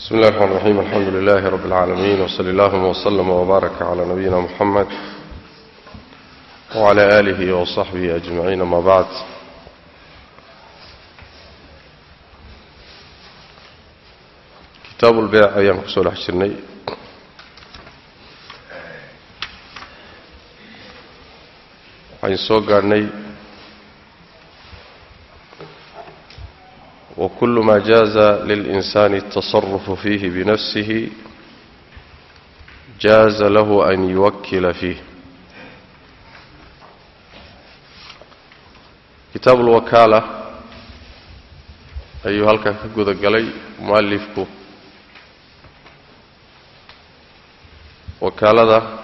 بسم الله الرحمن الرحيم الحمد لله رب العالمين وصلى اللهم وسلم وبارك على نبينا محمد وعلى آله وصحبه أجمعين ما بعد كتاب البيع أيام كسول حشرني waxaan soo gaadhnay وكل ما جاز للإنسان التصرف فيه بنفسه جاز له أن يوكل فيه كتاب الوكالة أيها الكهكود قلي مؤلفك وكالة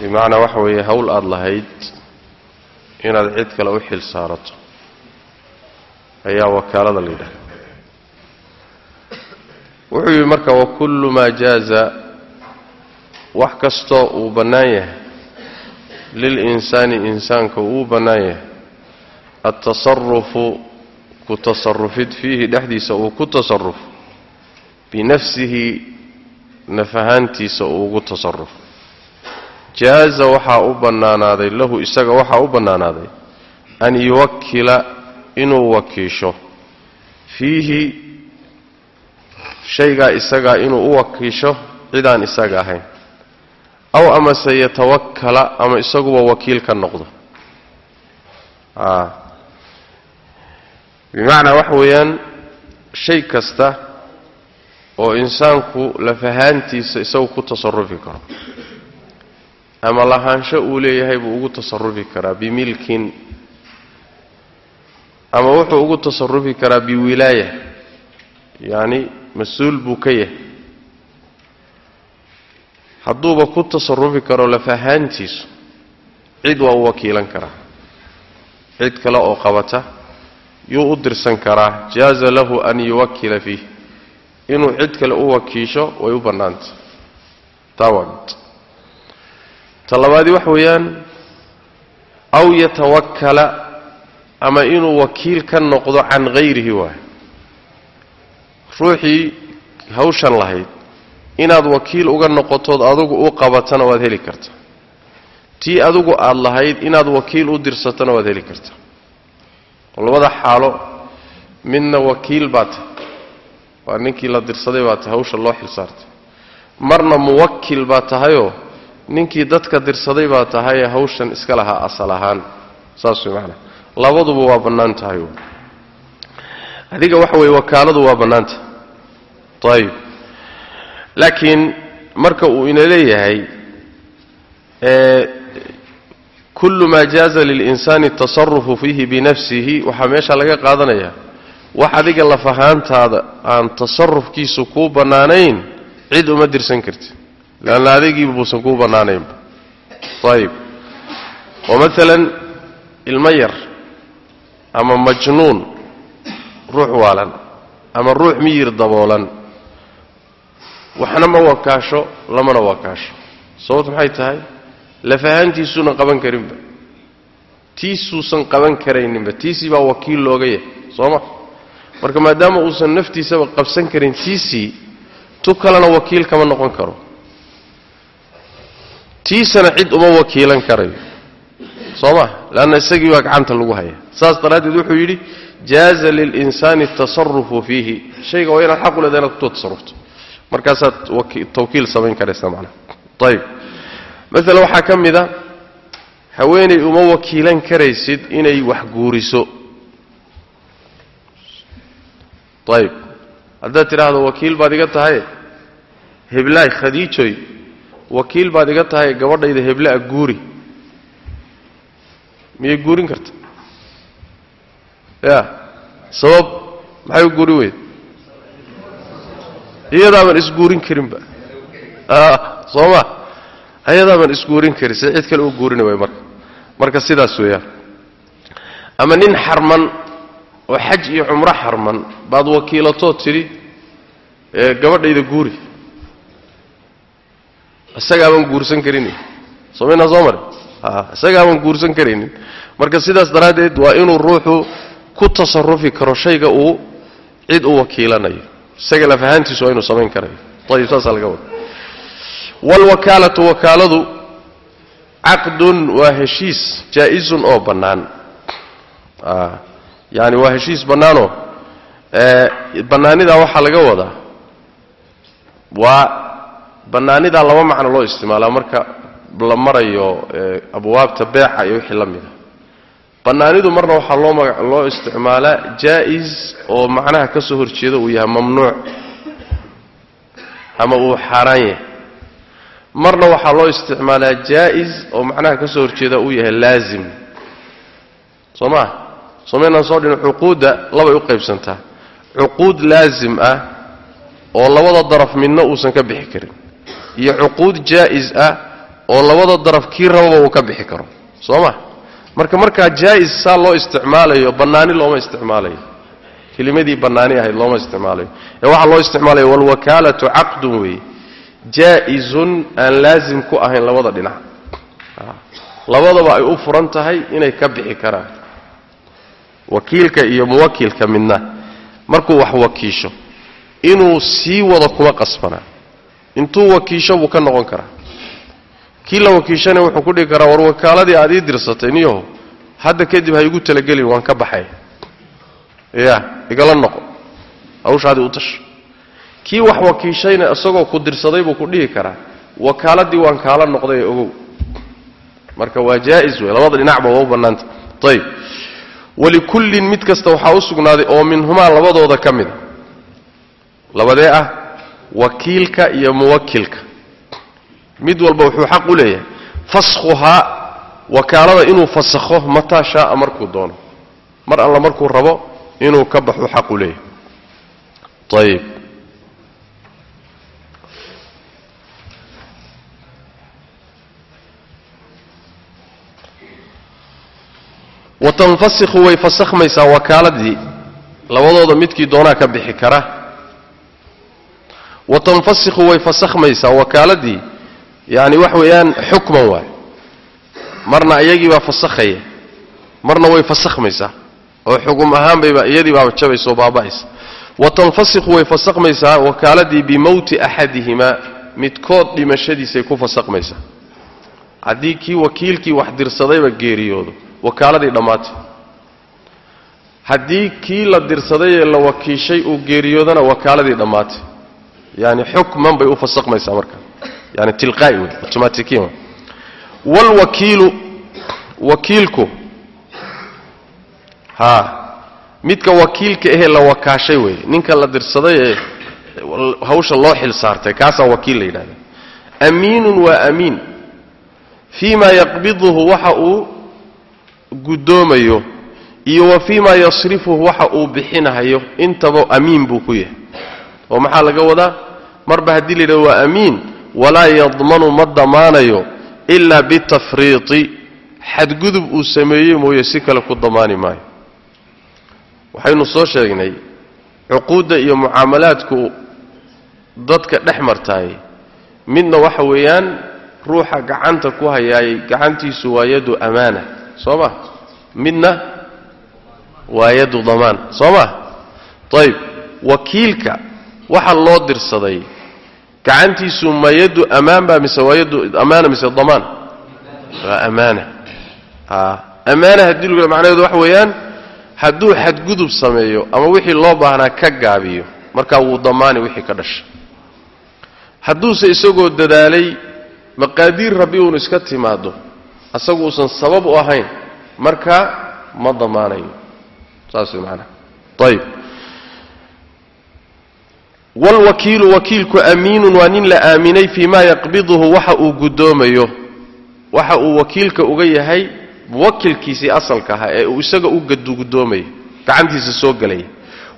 بمعنى وحوي هول أضلهيد إن العيد كلا وحل سارته ayaa wakaalada la yidhaha wuxuu yidhi marka wakullu maa jaaza. Wax kastoo uu bannaan yahay lilinsaani insaanka uu bannaan yahay altasarufu ku tasarufid fiihi dhexdiisa uu ku tasarufo binafsihi naf ahaantiisa uu ugu tasarufo jaaza waxaa u bannaanaaday lahu isaga waxaa u bannaanaaday an yuwakila inuu wakiisho. Fiihi shaygaa isagaa inuu u wakiisho cidaan isaga ahayn. Aw amase yatawakkala ama isaguba wakiil ka noqdo. Bimacnaa waxa weeyaan shay kasta oo insaanku lafahaantiisa isagu ku tasarufi karo ama lahaansho uu leeyahay buu ugu tasarufi karaa bimilkin ama wuxuu ugu tasarufi karaa biwilaaya yacni mas'uul buu ka yahay hadduuba ku tasarufi karo lafahaantiisu cid waa u wakiilan karaa. Cid kale oo qabata yuu u dirsan karaa. Jaaza lahu an yuwakila fiih. Inuu cid kale u wakiisho way u bannaantay taa waa mid waxa weeyaan aw yatawakkala ama inuu wakiil ka noqdo can hayrihi waay ruuxii hawshan lahayd inaad wakiil uga noqotood adugu u qabatana waad heli kartaa tii adugu aad lahayd inaad wakiil u dirsatona waad heli kartaa labada xaalo midna wakiil baa tahay waa ninkii la dirsaday baa tahay hawsha loo xilsaartay. Marna muwakil baa tahayoo ninkii dadka dirsaday baa tahayee hawshan iska lahaa asal ahaan. Saas way macnaa labaduba waa bannaan tahay. Adiga waxa weeye wakaaladu waa bannaantahay ayib laakiin marka uu ina leeyahay kullu maa jaaza lilinsaani atasarufu fiihi binafsihi waxaa meesha laga qaadanayaa wax adiga lafahaantaada aan tasarufkiisu kuu bannaanayn cid uma dirsan karti. Leanna adigiiba buusan kuu bannaanaynba. Ayib oo maalan yar ama majnuun ruux waalan ama ruux miyir daboolan. Waxna ma wakaasho lamana wakaasho. Sababtu maxay tahay? Lafahaantiisuunan qaban karinba. Tiisuusan qaban karayninba. Tiisii baa wakiil looga yahay soo ma? Marka maadaama uusan naftiisaba qabsan karin tiisii tu kalena wakiil kama noqon karo. Tiisana cid uma wakiilan karayo soo ma? Leanna isagii baa gacanta lagu haya. Saas daraaddeed wuxuu yidhi jaaza lilinsaani atasarufu fiihi. Shayga waa inaad xaq u leeda inaad kuto tasarufto markaasaad tawkiil samayn karaysa macnaha. Ayib maalan waxaa ka mid a haweenay uma wakiilan karaysid inay wax guuriso. Ayib haddaad tidhaahdo wakiil baad iga tahay heblaay khadiijoy wakiil baad iga tahay gabadhayda heblaa guuri miyay guurin karta? Ya sabab maxay u guurin weyd? Iyadaaban isguurin karinba soo ma ayadaaban isguurin karin. Se cid kale u guurini way marka. Marka sidaas weeyaan. Ama nin xarman oo xaj iyo cumro xarman baad wakiilatoo tidhi gabadhayda guuri. Isagaaban guursan karin somaynaa soo mare isagaaban guursan karaynin marka sidaas daraaddeed waa inuu ruuxu ku tasarufi karo shayga uu cid u wakiilanayo. Isaga lafahaantiisu waa inuu samayn karayo. Ayib saasaa laga wada waalwakaalatu wakaaladu caqdun waa heshiis jaa-izun oo bannaan. Yani waa heshiis bannaanoo bannaanidaa waxaa laga wadaa. Waa bannaanidaa laba macno loo isticmaalaa. Marka la marayo abwaabta beeca iyo wixii la mida. Bannaanidu marna waxaa loo loo isticmaalaa jaa-is oo macnaha ka soo horjeeda uu yahay mamnuuc ama uu xaaraan yahay. Marna waxaa loo isticmaalaa jaa-is oo macnaha ka soo horjeeda uu yahay laazim. Soo maa somaynaan soo dhin cuquudda labay u qaybsantaa cuquud laazim ah oo labada daraf midna uusan ka bixi karin. Iyo cuquud jaa-is ah oo labada daraf kii rababa uu ka bixi karo. Soo ma? Marka markaa jaa-is saa loo isticmaalayo bannaani looma isticmaalayo. Kelimadii bannaani ahayd looma isticmaalayo. Ee waxaa loo isticmaalaya walwakaalatu caqdun weeye. Jaa-izun aan laazim ku ahayn labada dhinac. Labadaba ay u furan tahay inay ka bixi karaan. Wakiilka iyo muwakilka midna. Markuu wax wakiisho inuu sii wado kuma qasbanaa. Intuu wakiisho buu ka noqon karaa kii la wakiishana wuxuu ku dhigi karaa war wakaaladii aad ii dirsatay niyaho hadda kadib ha igu talagelin waan ka baxay. Ya igala noqo. Hawshaadii u tasho kii wax wakiishayna isagoo ku dirsaday buu ku dhihi karaa wakaaladii waan kaala noqday ee ogow. Marka waa jaa-is wey labada dhinacba waa u bannaanta. Ayib walikullin mid kasta waxaa u sugnaaday oo minhumaa labadooda ka mida labadee ah wakiilka iyo muwakilka mid walba wuxuu xaq u leeyahay. Faskhuhaa wakaalada inuu fasakho mataa shaaa markuu doono. Mar alla markuu rabo inuu ka baxu xaq u leeyahay. Ayib watanfasikhu way fasakhmaysaa wakaaladii. Labadooda midkii doonaa ka bixi kara. Watanfasikhu way fasakhmaysaa wakaaladii yani wax weeyaan xukman waay. Marna iyagii baa fasakhaya. Marna way fasakhmaysaa. Oo xugum ahaan bayba iyadii baaba jabaysa oo baaba'aysa. Watanfasikhu way fasakhmaysaa wakaaladii bimowti axadihimaa midkood dhimashadiisay ku fasakhmaysaa. Haddii kii wakiilkii wax dirsadayba geeriyoodo wakaaladii dhammaatay haddii kii la dirsaday ee la wakiishay uu geeriyoodana wakaaladii dhammaatay yani xukman bay u fasakhmaysaa marka yani tilqaa'i wey automatikiin wey waalwakiilu wakiilku haa midka wakiilka ahee la wakaashay wey ninka la dirsaday ee hawsha loo xil saartay kaasaa wakiil la yidhahda amiinun waa amiin fii ma yaqbiduhu waxa uu guddoomayo iyo wa fii yasrifuhu waxa uu bixinahayo intaba amiin buu ku yahay oo maxaa laga wadaa marba haddii la yidhahdo waa amiin walaa yadmanu ma damaanayo ilaa bitafriiti. Xadgudub uu sameeyey mooye si kale ku damaani maayo. Waxaynu soo sheegnay cuquudda iyo mucaamalaadku dadka dhex martaay. Midna waxa weeyaan ruuxa gacanta ku hayaayay gacantiisu waa yadu amaana soo ma? Midna waa yadu damaan soo ma? Ayib wakiilka waxa loo dirsaday gacantiisu ma yadu amaan baa mise waa yadu amaana mise damaan? Waa amaana. A amaana haddii lagu macnaheedu waxa weeyaan hadduu xadgudub sameeyo ama wixii loo baahnaa ka gaabiyo markaa wuu damaani wixii ka dhashay hadduuse isagoo dadaalay maqaadiir rabbi uun iska timaado asagu uusan sabab u ahayn markaa ma damaanayo. Saas way ayib waalwakiilu wakiilku amiinun waa nin la aaminay fii ma yaqbiduhu waxa uu guddoomayo waxa uu wakiilka uga yahay muwakilkiisii asalka ahaa ee uu isaga u guddoomayo gacantiisa soo gelaya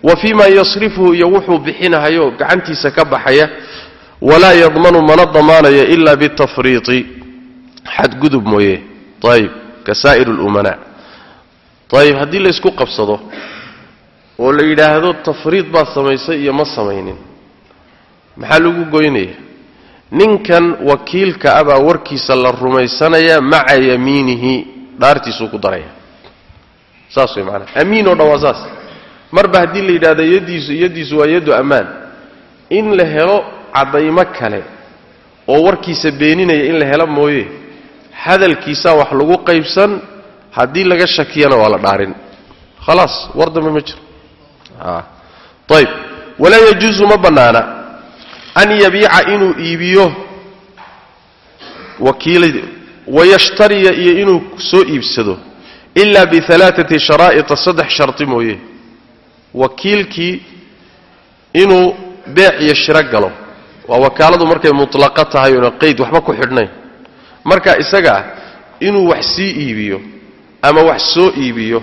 wa fii ma yasrifuhu iyo wuxuu bixinahayo gacantiisa ka baxaya walaa yadmanu mana damaanayo ila bitafriiti xadgudub mooye ayib ka saa'ir lumanaa ayib haddii la ysku qabsado oo la yidhaahdo tafriid baad samaysay iyo ma samaynin maxaa lagu goynaya? Ninkan wakiilka ah baa warkiisa la rumaysanaya maca yamiinihi dhaartiisuu ku daraya. Saas way maanaa amiin oo dhan waa saas. Marba haddii la yidhahdo yadiisu yadiisu waa yaddu ammaan. In la helo caddaymo kale oo warkiisa beeninaya in la helo mooye hadalkiisaa wax lagu qaybsan haddii laga shakiyana waa la dhaarin. Khalaas war dambe ma jiro. Ayb walaa yajuusu ma bannaana an yabiica inuu iibiyo wakiila wayashtariya iyo inuu soo iibsado ilaa bialaaati sharaa'ita saddex sharti mooye. Wakiilkii inuu beec iyo shiro galo. Waa wakaaladu markay mutlaqa tahay oona qayd waxba ku xidhnayn. Marka isaga ah inuu wax sii iibiyo ama wax soo iibiyo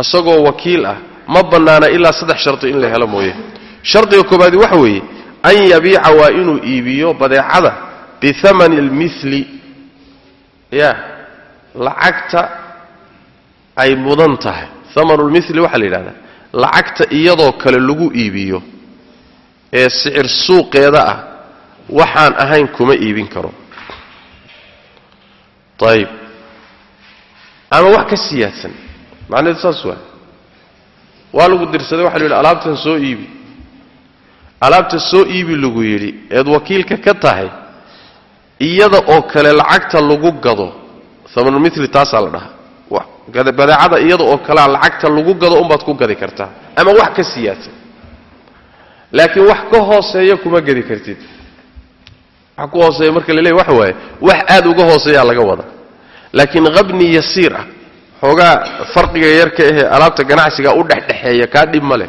isagoo wakiil ah ma bannaana ilaa saddex sharti in la helo mooye. Shardiga koobaadi waxa weeye an yabiica waa inuu iibiyo badeecada bihamani almili ya lacagta ay mudan tahay. Hamanulmili waxaa la yidhahdaa. Lacagta iyadoo kale lagu iibiyo ee sicir suuqeeda ah waxaan ahayn kuma iibin karo. Ayib ama wax ka siyaadsan. Macnaheedu saas waa waa lagu dirsaday waxa la yidhi alaabtan soo iibi alaabta soo iibi lagu yidhi eed wakiilka ka tahay iyada oo kale lacagta lagu gado hamanulmili taasaa la dhahaa. Badeecada iyada oo kalea lacagta lagu gado unbaad ku gadi kartaa ama wax ka siyaadsan. Laakiin wax ka hooseeya kuma gedi kartid. Wax ku hooseeya marka la waxa waaye wax aad uga hooseeyaa laga wada. Laakiin qabni yasiir ah xoogaa farqiga yarka ahee alaabta ganacsiga u dhexdhexeeya kaa dhib ma leh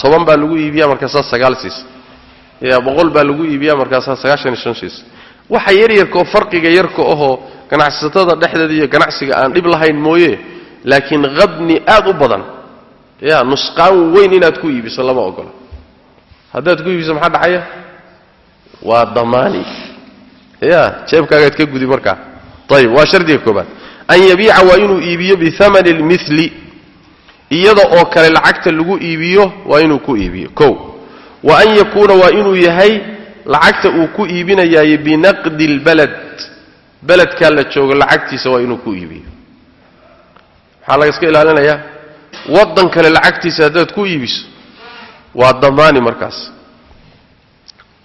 toban baa lagu iibiya markaasaa sagaal siis ya boqol baa lagu iibiya markaasaa sagaashan iyo shan siis waxa yaryarkaoo farqiga yarka ahoo ganacsatada dhexdeeda iyo ganacsiga aan dhib lahayn mooye laakiin qabni aad u badan. Ya nusqaan weyn inaad ku iibiso lama ogola. Haddaad ku iibiso maxaa dhacaya? Waa damaani. Ya jeebkaagaad ka gudi markaa. Ayib waa shardiga koobaad an yabiica waa inuu iibiyo bihamani almili iyada oo kale lacagta lagu iibiyo waa inuu ku iibiyo. Kow wa an yakuuna waa inuu yahay lacagta uu ku iibinayaaye binaqdi lbalad beledkaa la joogo lacagtiisa waa inuu ku iibiyo. Maxaa laga iska ilaalinayaa waddan kale lacagtiisa haddaad ku iibiso waa damaani markaas.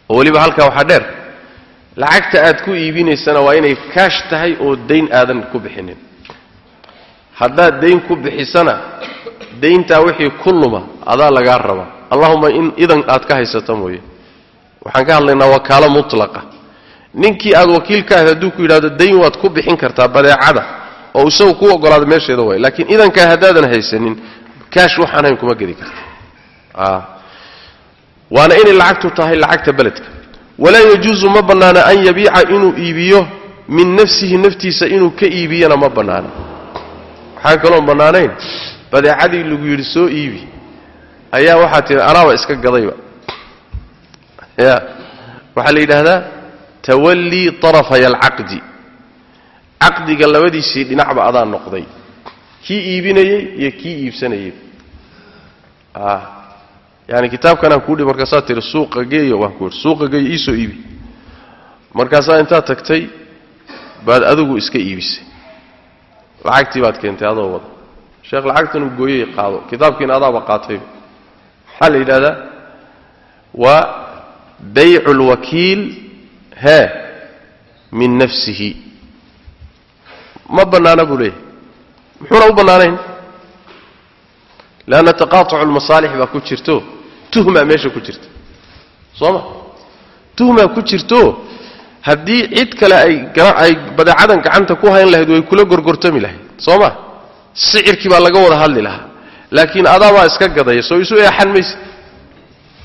Oo weliba halkaa waxaa dheer lacagta aad ku iibinaysana waa inay kaash tahay oo dayn aadan ku bixinin. Haddaad dayn ku bixisana dayntaa wixii ku luma adaa lagaa rabaa allahuma in idan aad ka haysata mooye. Waxaan ka hadlaynaa wakaalo mutlaqa. Ninkii aad wakiil ka ahayd hadduu ku yidhahdo dayn waad ku bixin kartaa badeecada oo isagu ku ogolaada meesheeda waay. Laakiin idankaa haddaadan haysanin kaash waxaan hayn kuma gedi karta. Waana inay lacagtu tahay lacagta beledka. Walaa yajuusu ma bannaana an yabiica inuu iibiyo min nafsihi naftiisa inuu ka iibiyana ma bannaana. Waxaan kaloon bannaanayn badeecadii lagu yidhi soo iibi. Ayaa waxaa tihi anaaba iska gadayba. Ya waxaa la yidhaahdaa tawallii tarafaya alcaqdi caqdiga labadiisii dhinacba adaa noqday. Kii iibinayey iyo kii iibsanayey. Yani kitaabkanaan kuudhi markaasaa tihi suuqa geeyo waan ku suuqa geeyo iisoo iibi. Markaasaa intaad tagtay baad adigu iska iibisay. Lacagtii baad keentay adoo wada sheekh lacagtanuu gooyey qaado. Kitaabkiina adaaba qaatayba maxaa la yidhahdaa waa baycu lwakiil hee min nafsihi. Ma bannaana buu leeyahay. Muxuuna u bannaanayn? Leanna taqaatucu lmasaalix baa ku jirto tuhmaa meesha ku jirta. Soo ma? Tuhmaa ku jirto haddii cid kale ay ay badeecadan gacanta ku hayn lahayd way kula gorgortami lahayd. Soo ma sicirkii baa laga wada hadli lahaa. Laakiin adaabaa iska gadaya soo isu eexan mayse.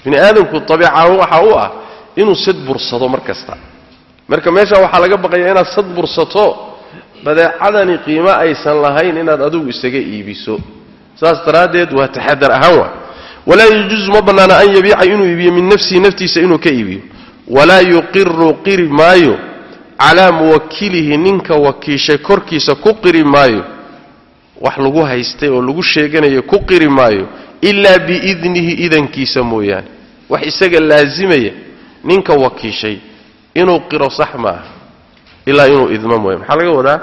Bini aadamku abiicahaan waxaa u ah inuu sad bursado mar kasta. Marka meesha waxaa laga baqaya inaad sad bursato badeecadani qiimo aysan lahayn inaad adigu isaga iibiso. Saas daraaddeed waa taxadar ahaan waa. Walaa yajuusu ma bannaana an yabiica inuu iibiyo min nafsihi naftiisa inuu ka iibiyo. Walaa yuqiru qiri maayo. Calaa muwakilihi ninka wakiishay korkiisa ku qiri maayo wax lagu haystay oo lagu sheeganayo ku qiri maayo ilaa biidnihi idankiisa mooyaane. Wax isaga laasimaya ninka wakiishay inuu qiro sax maaha ilaa inuu idmo mooya maxaa laga wadaa?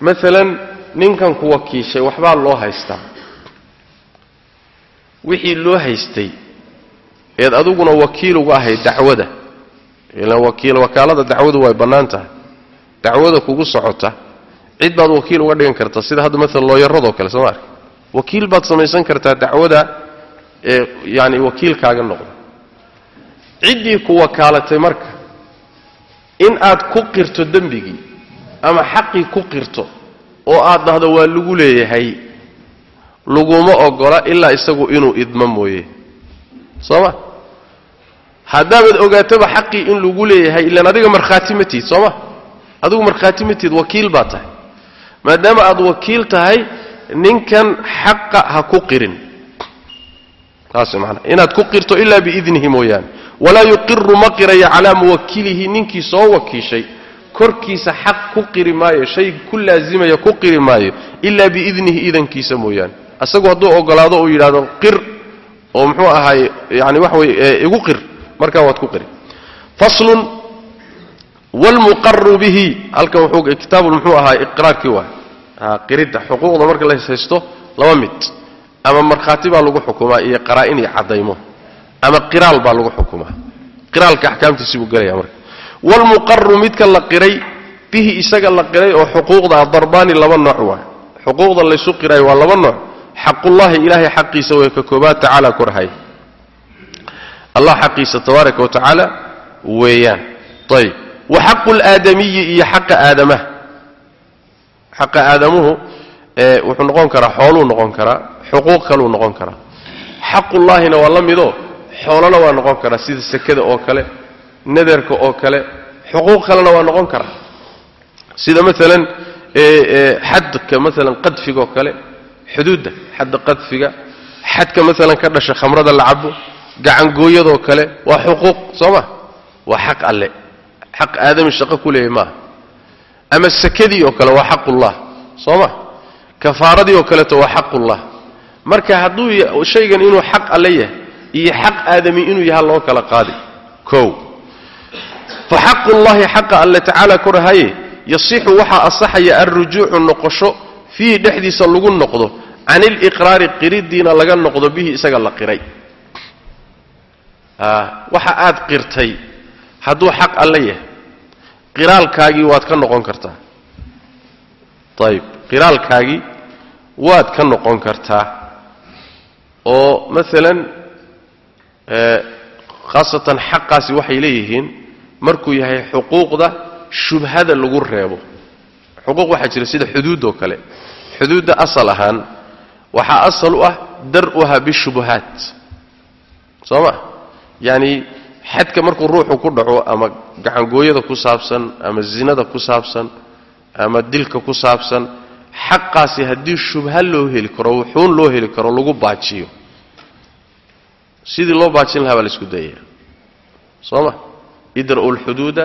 Maalan ninkan ku wakiishay waxbaa loo haystaa. Wixii loo haystay eed adiguna wakiil uga ahayd dacwada. Ilaan wakiil wakaalada dacwadu way bannaan tahay. Dacwada kugu socota cid baad wakiil uga dhigan kartaa sida hadda maalan looyaradoo kale soo ma arki. Wakiil baad samaysan kartaa dacwada ee yaani wakiilkaaga noqdo ciddii ku wakaalatay marka in aad ku qirto dembigii ama xaqii ku qirto oo aad dhahdo waa lagu leeyahay laguma ogola ilaa isagu inuu idmo mooye. Soo ma? Haddaabaad ogaatoba xaqii in lagu leeyahay ilaan adiga markhaati ma tihid soo ma? Adigu markhaati ma tihid wakiil baa tahay maadaama aad wakiil tahay ninkan xaqa ha ku qirin. Taas maanaa inaad ku qirto ilaa biidnihi mooyaane. Walaa yuqiru ma qirayo calaa muwakilihi ninkii soo wakiishay. Korkiisa xaq ku qiri maayo shay ku laazimaya ku qiri maayo ilaa biidnihi idankiisa mooyaane. Asagu hadduu ogolaado uu yidhahdo qir oo muxuu ahaay yani waxa weye igu qir. Markaa waad ku qiri. Faslun wlmuqaru bihi halkan wuxuu kitaabun muxuu ahaa iqraarkii waay qiridda xuquuqda marka la haysto laba mid ama markhaati baa lagu xukumaa iyo qaraa'in iyo caddaymo ama qiraal baa lagu xukumaa qiraalka axkaamtiisi buu gelaya marka wlmuqaru midka la qiray bihi isaga la qiray oo xuquuqda darbaani laba nooc waay xuquuqda laysu qirayo waa laba nooc xaqullahi ilaahay xaqiisa way ka koobaad tacaala korhay allah xaqiisa tabaaraka wa weeyaan ayb wa xaqu laadamiyi iyo xaqa aadamaha xaqa aadamuhu wuxuu noqon karaa xooluu noqon karaa xuquuq kaluu noqon karaa. Xaqullaahina waa la midoo xoolona waa noqon karaa sida sekada oo kale nadarka oo kale xuquuq kalena waa noqon karaa. Sida maalan xadka maalan qadfiga oo kale xuduudda xadda qadfiga xadka maalan ka dhasha khamrada la cabo gacangooyadoo kale waa xuquuq soo ma? Waa xaq alle xaq aadami shaqo ku leeyahy maaha. Ama sakadii oo kale waa xaqullah soo ma? Kafaaradii oo kaleeto waa xaqullah. Marka hadduu shaygan inuu xaq alle yahay iyo xaq aadami inuu yaha loo kala qaadi. Kow. Fa xaqullahi xaqa alle tacaala korahaye yasixu waxaa asaxaya alrujuucu noqosho fiihi dhexdiisa lagu noqdo can iliqraari qiridiina laga noqdo bihi isaga la qiray. Waxa aad qirtay hadduu xaq alle yahay qiraalkaagii waad ka noqon kartaa. Ayib qiraalkaagii waad ka noqon kartaa. Oo maalan khaasatan xaqaasi waxay leeyihiin markuu yahay xuquuqda shubhada lagu reebo. Xuquuq waxaa jira sida xuduud oo kale. Xuduudda asal ahaan waxaa asal u ah dar-uha bishubuhaat soo ma? Yacni xadka markuu ruuxu ku dhaco ama gacangooyada ku saabsan ama zinada ku saabsan ama dilka ku saabsan xaqaasi haddii shubha loo heli karo wuxuun loo heli karo lagu baajiyo. Sidii loo baajin lahaa baa la isku dayaya soo ma? Idra'u lxuduuda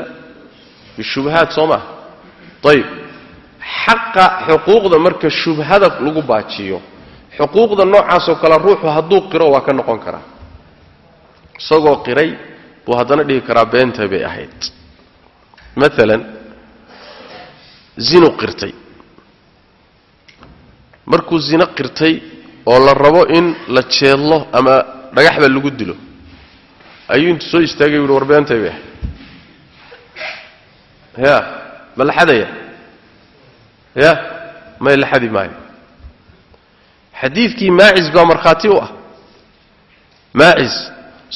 bishubahaat soo maa ayib xaqa xuquuqda marka shubhada lagu baajiyo xuquuqda noocaasoo kale ruuxu hadduu qiro waa ka noqon karaa. Isagoo qiray buu haddana dhihi karaa beentay bay ahayd. Maalan zinu qirtay. Markuu zino qirtay oo la rabo in la jeedlo ama dhagaxba lagu dilo ayuu intu soo istaagay yidhi war beentay bay ahayd. Ya ma la xadaya? Ya may la xadi maayo. Xadiidkii maacis baa markhaati u ah. Maacis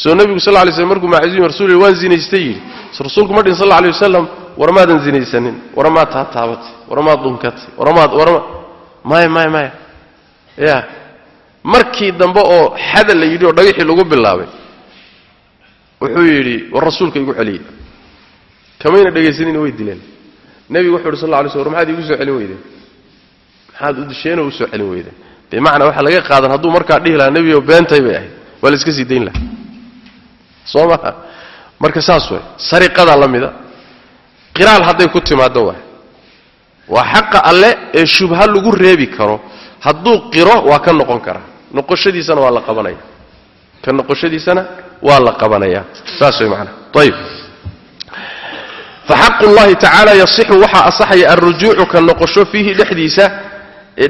soo nebigu sal lay slm markuu maacis yimi rasul waan zinaystay yidhi. Rasuulku ma dhin sal alay wasalam war maadan zinaysanin war maad taataabatay war maad dhunkatay war maad warma maya maya maya ya markii dambe oo xada la yidhi oo dhagaxii lagu bilaabay wuxuu yidhi war rasuulka igu celiyey kamayna dhegaysanina way dileen nebigu wuxu uhi sal la alay sl war maxaad iigu soo celin weydeen? Maxaad u disheenoo u soo celin weydeen? Bimacnaa waxaa laga qaadan hadduu markaa dhihi lahaa nebigo beentay bay ahayd waa la iska sii dayn lahaa soo maha marka saas way. Sariqadaa la mida qiraal hadday ku timaaddo waay waa xaqa alle ee shubha lagu reebi karo. Hadduu qiro waa ka noqon karaa noqoshadiisana waa la qabanaya. Ka noqoshadiisana waa la qabanaya. Saas way macnaha ayib faxaqu llahi tacaala yasixu waxaa asaxaya alrujuucu ka noqosho fiihi dhexdiisa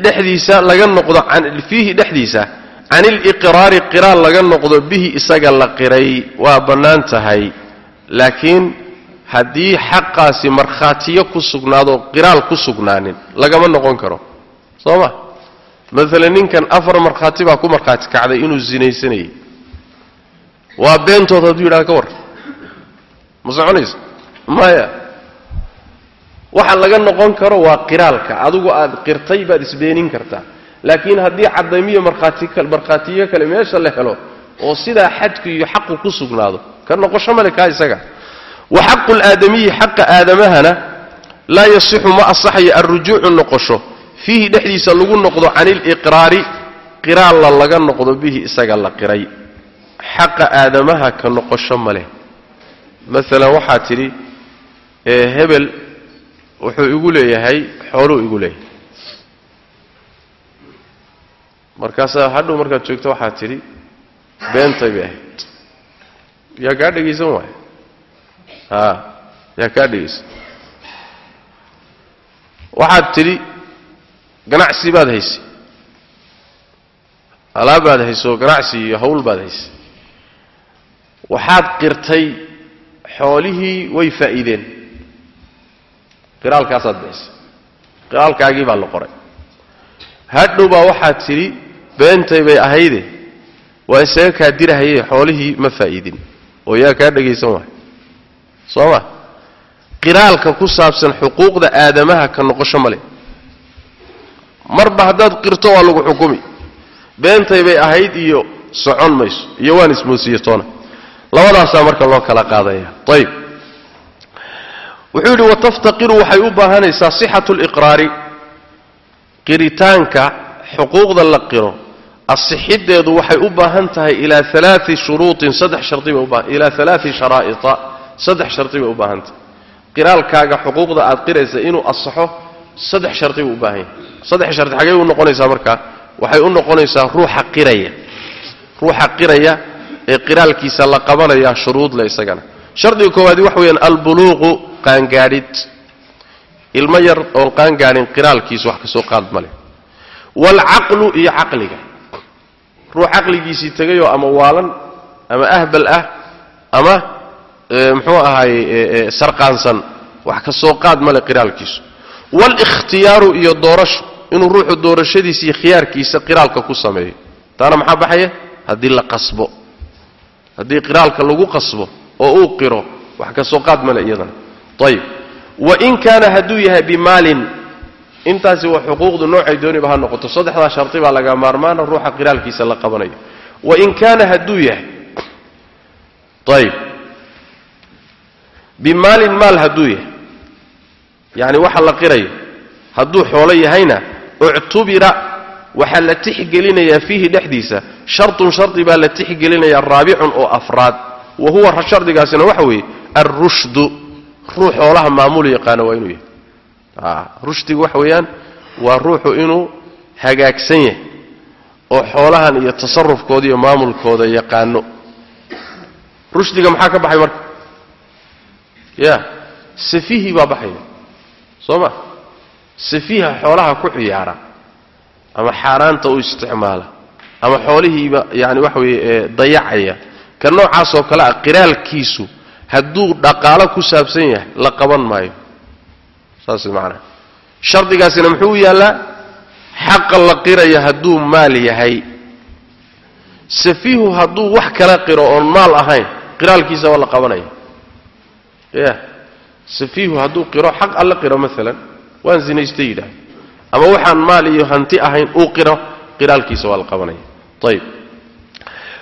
dhexdiisa laga noqdo fiihi dhexdiisa can iliqraari qiraal laga noqdo bihi isaga la qiray waa bannaan tahay. Laakiin haddii xaqaasi markhaatiyo ku sugnaado qiraal ku sugnaanin lagama noqon karo. Soo ma? Maalan ninkan afar markhaati baa ku markhaati kacday inuu zinaysanayay. Waa beentood hadduu yidhahda ka war. Ma soconaysa maya. Waxa laga noqon karo waa qiraalka. Adigu aad qirtay baad isbeenin kartaa laakiin haddii cadamiyo markhaatiyo kale meesha la helo oo sidaa xadku iyo xaqu ku sugnaado ka noqosho male kaa isaga. Wa xaqu laadamiyi xaqa aadamahana laa yasixu ma asaxayo alrujuucu noqosho fiihi dhexdiisa lagu noqdo can iliqraari qiraalla laga noqdo bihi isaga la qiray. Xaqa aadamaha ka noqosho ma leh maalan waxaa tidhi hebel wuxuu igu leeyahay xooluu igu leeyahay markaasaa hadhow markaad joogto waxaa tidhi beentay bay ahayd yaa kaa dhegaysan waaya a yaa kaa dhegaysan. Waxaad tidhi ganacsi baad haysay alaabaad hayso ganacsi iyo hawl baad haysay waxaad qirtay xoolihii way faa'iideen. Qiraalkaasaad bixisay. Qiraalkaagii baa la qoray. Hadhow baa waxaad tidhi beentay bay ahayde? Waa isaga kaa dirahaye xoolihii ma faa'iidin. Oo yaa kaa dhegaysan waay. Soo ma? Qiraalka ku saabsan xuquuqda aadamaha ka noqosho ma leh. Marba haddaad qirto waa lagu xukumi. Beentay bay ahayd iyo socon mayso iyo waan ismoosiyatoona labadaasaa marka loo kala qaadaya. Ayib wuxuu yidhi wataftaqiru waxay u baahanaysaa sixatu liqraari qiritaanka xuquuqda la qiro asixiddeedu waxay u baahan tahay ilaa alaai shuruuin ilaa alaai sharaa'ita saddex shardi bay u baahan tahay. Qiraalkaaga xuquuqda aad qiraysa inuu asaxo saddex shardi buu u baahan yahay. Saddex shardi xagee u noqonaysaa markaa waxay u noqonaysaa ruuxa qiraya. Ruuxa qiraya ee qiraalkiisa la qabanaya shuruud le isagana. Shardiga koowaadi waxa weyaan albuluuqu qaangaadhid. Ilmo yar oon qaangaadhin qiraalkiisa wax ka soo qaad ma waalcaqlu iyo caqliga ruux caqligiisii tegayoo ama waalan ama ahbal ah ama muxuu ahaaye sarqaansan wax ka soo qaad male qiraalkiisu. Waalikhtiyaaru iyo doorasho inuu ruuxu doorashadiisa iyo khiyaarkiisa qiraalka ku sameeyo taana maxaa baxaya? Haddii la qasbo. Haddii qiraalka lagu qasbo oo uu qiro wax ka soo qaad male iyadana. Ayib wain kaana hadduu yahay bimaalin intaasi waa xuquuqdu noocay dooniba ha noqoto. Saddexdaa shardi baa laga maarmaana ruuxa qiraalkiisa la qabanayo. Wain kaana hadduu yahay ayib bimaalin maal hadduu yahay yacni waxa la qirayo hadduu xoolo yahayna uctubira waxaa la tixgelinayaa fiihi dhexdiisa. Shartun shardi baa la tixgelinayaa raabicun oo afraad. Wa huwa shardigaasina waxa weeye alrushdu ruux xoolaha maamul yaqaana waa inuu yahay rushdigu waxa weeyaan waa ruuxu inuu hagaagsan yahay oo xoolahan iyo tasarufkooda iyo maamulkooda yaqaano. Rushdiga maxaa ka baxay marka? Ya safiihi baa baxaya soo ma? Safiiha xoolaha ku ciyaara ama xaaraanta u isticmaala ama xoolihiiba yani waxa weeye dayacaya. Ka noocaasoo kale ah qiraalkiisu hadduu dhaqaalo ku saabsan yahay la qaban maayo saas macnaha shardigaasina muxuu u yaallaa? Xaqa la qiraya hadduu maal yahay. Safiihu hadduu wax kala qiro oon maal ahayn qiraalkiisa waa la qabanaya. Ya safiihu hadduu qiro xaq alla qiro maalan waan zinaysta yidhaah ama waxaan maal iyo hanti ahayn uu qiro qiraalkiisa waa la qabanaya. Ayib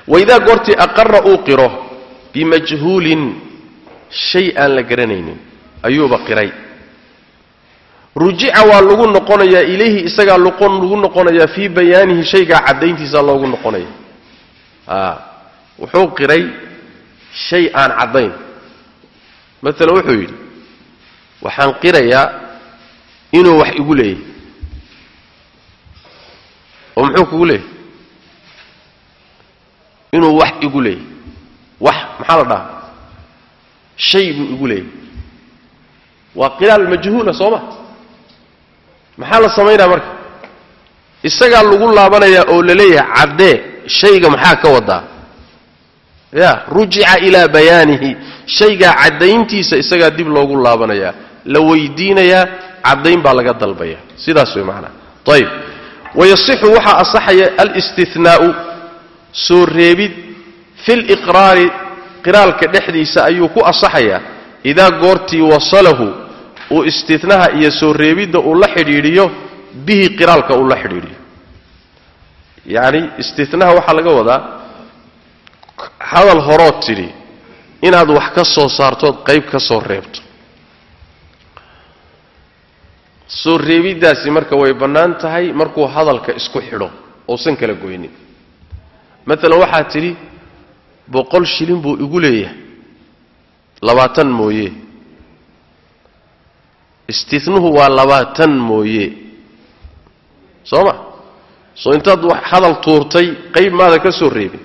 waidaa goortii aqara uu qiro bimajhuulin shay aan la garanaynin ayuuba qiray rujica waa lagu noqonayaa ilayhi isagaa lagu noqonayaa fii bayaanihi shaygaa caddayntiisa loogu noqonaya. Wuxuu qiray shay aan caddayn. Maalan wuxuu yidhi waxaan qirayaa inuu wax igu leeyahy oo muxuu kugu leeyahy inuu wax igu leeyahy wax maxaa la dhahaa? Shay buu igu leeyahy waa qiraal majhuula soo ma maxaa la samaynaya marka? Isagaa lagu laabanayaa oo la leeyahay caddee shayga maxaa ka wadaa? Ya rujica ilaa bayaanihi. Shaygaa caddayntiisa isagaa dib loogu laabanayaa la weydiinayaa caddayn baa laga dalbaya. Sidaas way macnaa. Ayib wayasixu waxaa asaxaya alistinaa'u soo reebid fi liqraari qiraalka dhexdiisa ayuu ku asaxayaa. Idaa goortii wasalahu uu istinaha iyo soo reebidda uu la xidhiidhiyo bihi qiraalka uu la xidhiidhiyo. Yacni istinaha waxaa laga wadaa hadal horood tidhi inaad wax ka soo saartood qayb ka soo reebto. Soo reebiddaasi marka way bannaan tahay markuu hadalka isku xidho uusan kala goynin. Maalan waxaad tidhi boqol shilin buu igu leeyahay. Labaatan mooye istinuhu waa labaatan mooye. Soo ma soo intaad hadal tuurtay qayb maada ka soo reebin.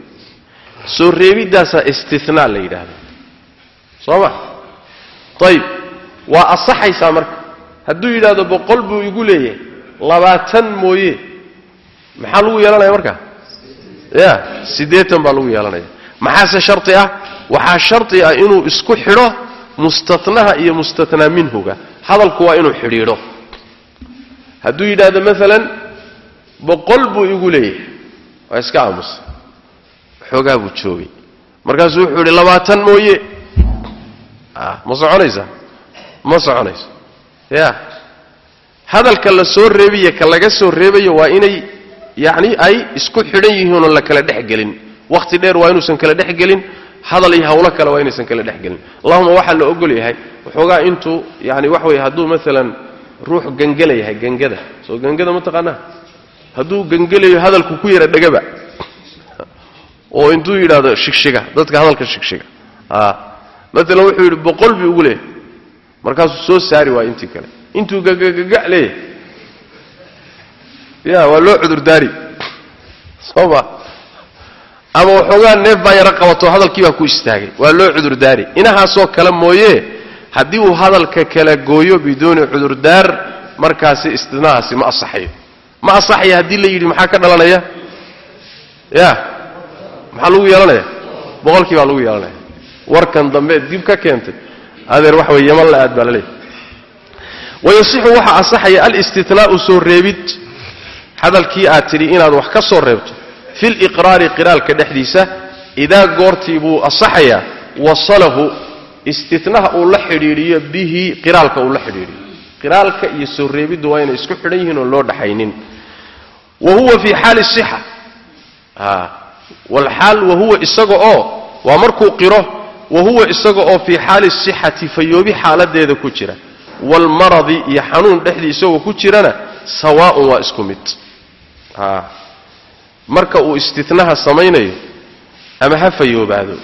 Soo reebiddaasaa istinaa la yidhaahda soo ma ayib waa asaxaysaa marka. Hadduu yidhaahdo boqol buu igu leeyahay. Labaatan mooye. Maxaa lagu yeelanaya marka? Ya siddeetan baa lagu yeelanaya. Maxaase sharti ah? Waxaa sharti ah inuu isku xidho mustatnaha iyo mustatnaa minhuga hadalku waa inuu xidhiidho. Hadduu yidhaahdo maalan boqol buu igu leeyahay. Waa iska aamusa xoogaa buu joogay. Markaasuu wuxuu idhi labaatan mooye. Ma soconaysa? Ma soconayso ya. Hadalka la soo reebiya ka laga soo reebayo waa inay yacni ay isku xidhan yihiinoo la kala dhex gelin. Wakhti dheer waa inuusan kala dhex gelin hadal iyo hawlo kale waa inaysan kala dhex gelin. Allahuma waxaa la ogol yahay waxoogaa intuu yani wax weeye hadduu maalan ruux gangela gangada. Soo gangada ma taqaanaa? Hadduu gangelayo hadalku ku yara dhegaba. Oo intuu yidhaahdo shigshiga dadka hadalka shigshiga. Maalan wuxuu yidhi boqol bii ugu leeyahay. Markaasuu soo saari waaya intii kale. Intuu gagagaga leeyahay. Ya waa loo cudurdaari soo ma ama waxoogaa neef baa yaro qabato hadalkii baa ku istaagay. Waa loo cudurdaari. Inahaasoo kale mooye haddii uu hadalka kala gooyo biduuni cudurdaar markaasi istinahaasi ma asaxayo. Ma asaxaya haddii la yidhi maxaa ka dhalanaya? Ya maxaa lagu yeelanaya? Boqolkii baa lagu yeelanaya. Warkan dambe dib ka keentay. Adeer waxa wey yaman la aad baa laleeyahy wayasixu waxaa asaxaya alistinaau soo reebid. Hadalkii aad tidhi inaad wax ka soo reebto fi liqraari qiraalka dhexdiisa idaa goortii buu asaxayaa wasalahu istinaha uu la xidhiidhiyo bihi qiraalka uu la xidhiidhiyo. Qiraalka iyo soo reebiddu waa inay isku xidhan yihiin oon loo dhaxaynin. Wa huwa fii xaali sixa. Walxaal wahuwa isaga oo waa markuu qiro wa huwa isaga oo fii xaali sixati fayoobi xaaladeeda ku jira. Waalmaradi iyo xanuun dhexdii isagoo ku jirana sawaaun waa isku mid marka uu istinaha samaynayo ama ha fayoobaado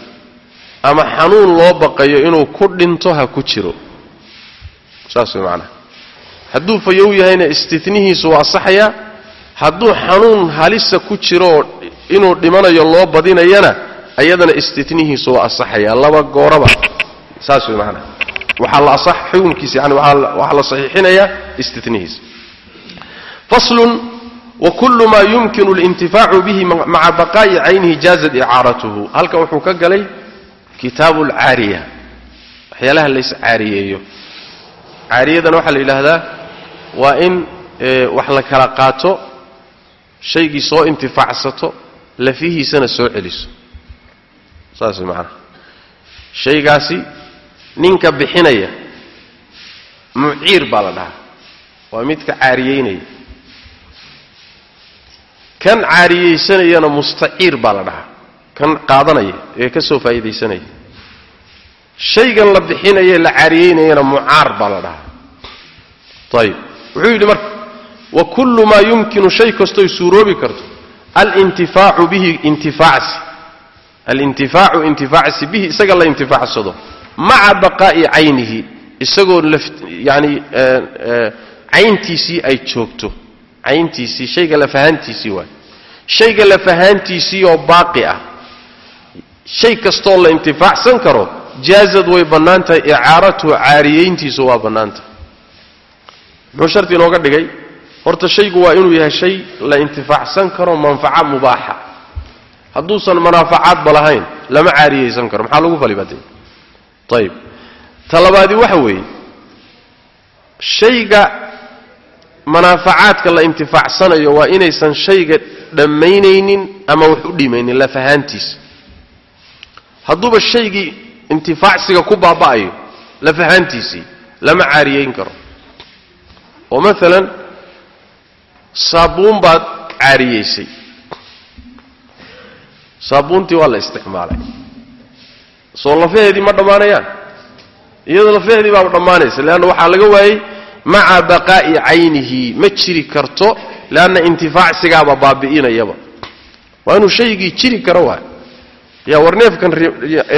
ama xanuun loo baqayo inuu ku dhinto ha ku jiro. Saas way macanaha hadduu fayow yahayna istinihiisu waa asaxayaa hadduu xanuun halisa ku jirooo inuu dhimanayo loo badinayana ayadana istinihiisu waa asaxayaa laba gooraba. Saas way macanaha waxaa la asax xukunkiisa yani waxaa la saxiixinayaa istinihiisa faslun wkulu ma yumkinu اlintifaacu bihi maca baqaa'i caynihi jaazat icaaratuhu halkan wuxuu ka galay kitaabu alcaariya waxyaalaha lays caariyeeyo. Caariyadana waxaa la yidhaahdaa waa in wax la kala qaato shaygii soo intifaacsato lafihiisana soo celiso. Saas macanaha shaygaasi ninka bixinaya muciir baa la dhahaa. Waa midka caariyeynaya kan caariyaysanayana mustaciir baa la dhahaa kan qaadanaya ee ka soo faa'iidaysanaya shaygan la bixinaye la caariyeynayana mucaar baa la dhahaa. Ayib wuxuu yidhi marka wa kullu maa yumkinu shay kastoy suuroobi karto alintifaacu bihi intifaacsi. Alintifaacu intifaacsi bihi isaga la intifaacsado maca baqaa'i caynihi isagoo yani cayntiisii ay joogto. Cayntiisii shayga lafahaantiisii waay shayga lafahaantiisii oo baaqi ah. Shay kastoo la intifaacsan karo jaazad way bannaan tahay icaaratuhu caariyeyntiisu waa bannaan tahay. Muxuu sharti inooga dhigay? Horta shaygu waa inuu yahay shay la intifaacsan karo manfaca mubaaxa. Hadduusan manaafacaadba lahayn lama caariyaysan karo. Maxaa lagu falibade ayib ta labaadi waxa weeye shayga manaafacaadka la intifaacsanayo waa inaysan shayga dhammaynaynin ama wax u dhimaynin lafahaantiisa hadduuba shaygii intifaacsiga ku baaba'ayo lafahaantiisii lama caariyayn karo. Oo maalan saabuun baad caariyaysay saabuuntii waa la isticmaalay. Soo lafaheedii ma dhammaanayaan? Iyadoo lafaheedii baaba dhammaanaysa leanna waxaa laga waayey maca baqaa'i caynihi ma jiri karto leanna intifaacsigaaba baabi'inayaba. Waa inuu shaygii jiri karo waay. Yaa war neefkan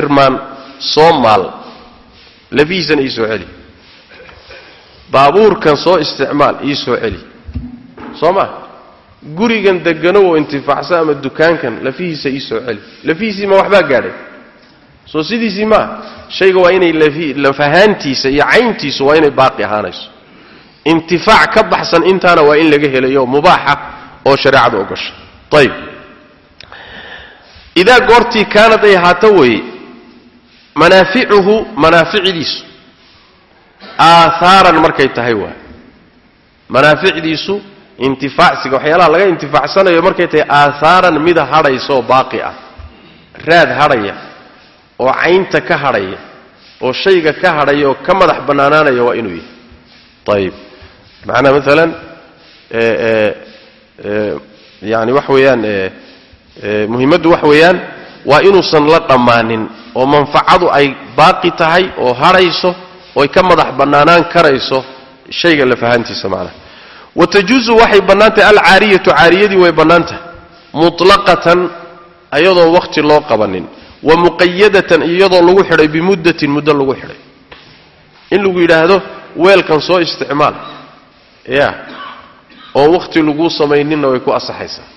irmaan soo maal lafihiisana ii celi. Baabuurkan soo isticmaal ii celi. Soo ma? Gurigan degano oo intifaacsan ama dukaankan lafihiisa ii soo celi. Lafihiisii ma waxbaa gaadhay? Soo sidiisii maa shayga waa inay lafahaantiisa iyo cayntiisu waa inay baaqi ahaanayso intifaac ka baxsan intaana waa in laga helayo mubaaxa oo shareecada ogosha. Ayib idaa goortii kaanad ay ahaato weeye manaaficuhu manaaficdiisu. Aahaaran markay tahay waa. Manaaficdiisu intifaacsiga waxyaalaha laga intifaacsanayo markay tahay aahaaran mida hadhaysa oo baaqi ah. Raad hadhaya oo caynta ka hadhaya oo shayga ka hadhaya oo ka madax bannaanaanaya waa inuu yahay. Ayib macnaa maalan yani wax weeyaan muhimmaddu wax weeyaan waa inuusan la dhammaanin oo manfacadu ay baaqi tahay oo hadhayso ooy ka madax bannaanaan karayso shayga lafahantiisa macnaha wa tajuusu waxay bannaan tahay alcaariyatu caariyadii way bannaan tahay mutlaqatan ayadoo wakhti loo qabanin wa muqayadatan iyadoo lagu xidhay bimuddatin muddo lagu xidhay in lagu yidhaahdo weelkan soo isticmaal ya oo wakhti laguu samayninna way ku asaxaysaa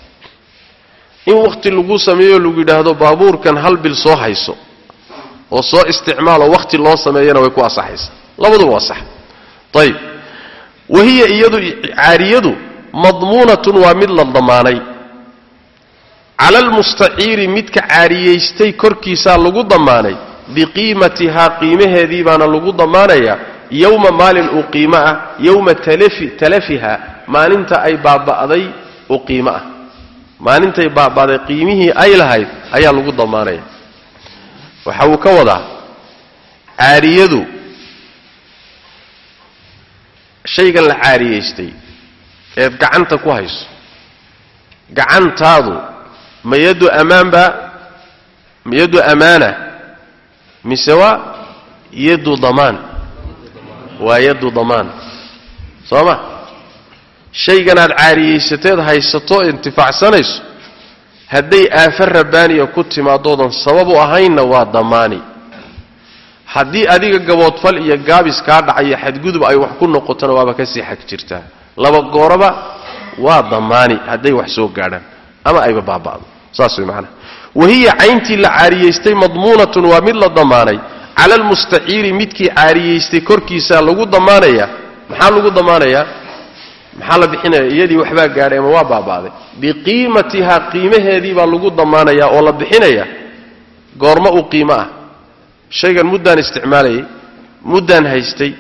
in wakhti laguu sameeyo lagu yidhaahdo baabuurkan hal bil soo hayso oo soo isticmaaloo wakhti loo sameeyana way ku asaxaysaa labaduba waa sax. Ayib wa hiya iyadu caariyadu madmuunatun waa mid la damaanay cala almustaciiri midka caariyaystay korkiisaa lagu damaanay biqiimatihaa qiimaheedii baana lagu damaanayaa yowma maalin uu qiimo ah yowma talafiha maalinta ay baaba'day uu qiimo ah. Maalintay baaba'day qiimihii ay lahayd ayaa lagu damaanaya. Waxa uu ka wadaa caariyadu shaygan la caariyaystay eed gacanta ku hayso. Gacantaadu ma yaddu ammaanba ma yaddu amaana mise waa yaddu damaan waa yaddu damaan. Soo ma shayganaad caariyaysateed haysato intifaacsanayso hadday aafa rabbaaniya ku timaadoodan sabab u ahaynna waa damaani. Haddii adiga gaboodfal iyo gaabis kaa dhacayo xadgudub ay wax ku noqotona waaba ka sii xag jirtaa laba gooraba waa damaani hadday wax soo gaadhaan ama ayba baaba'do. Saas way macanaha wahiya cayntii la caariyaystay madmuunatun waa mid la damaanay cala almustaciiri midkii caariyaystay korkiisaa lagu damaanayaa maxaa lagu damaanayaa maxaa la bixinaya? Iyadii waxbaa gaadhay ama waa baaba'day biqiimatihaa qiimaheedii baa lagu damaanayaa oo la bixinaya goormo uu qiimo ah. Shaygan muddaan isticmaalayay muddaan haystay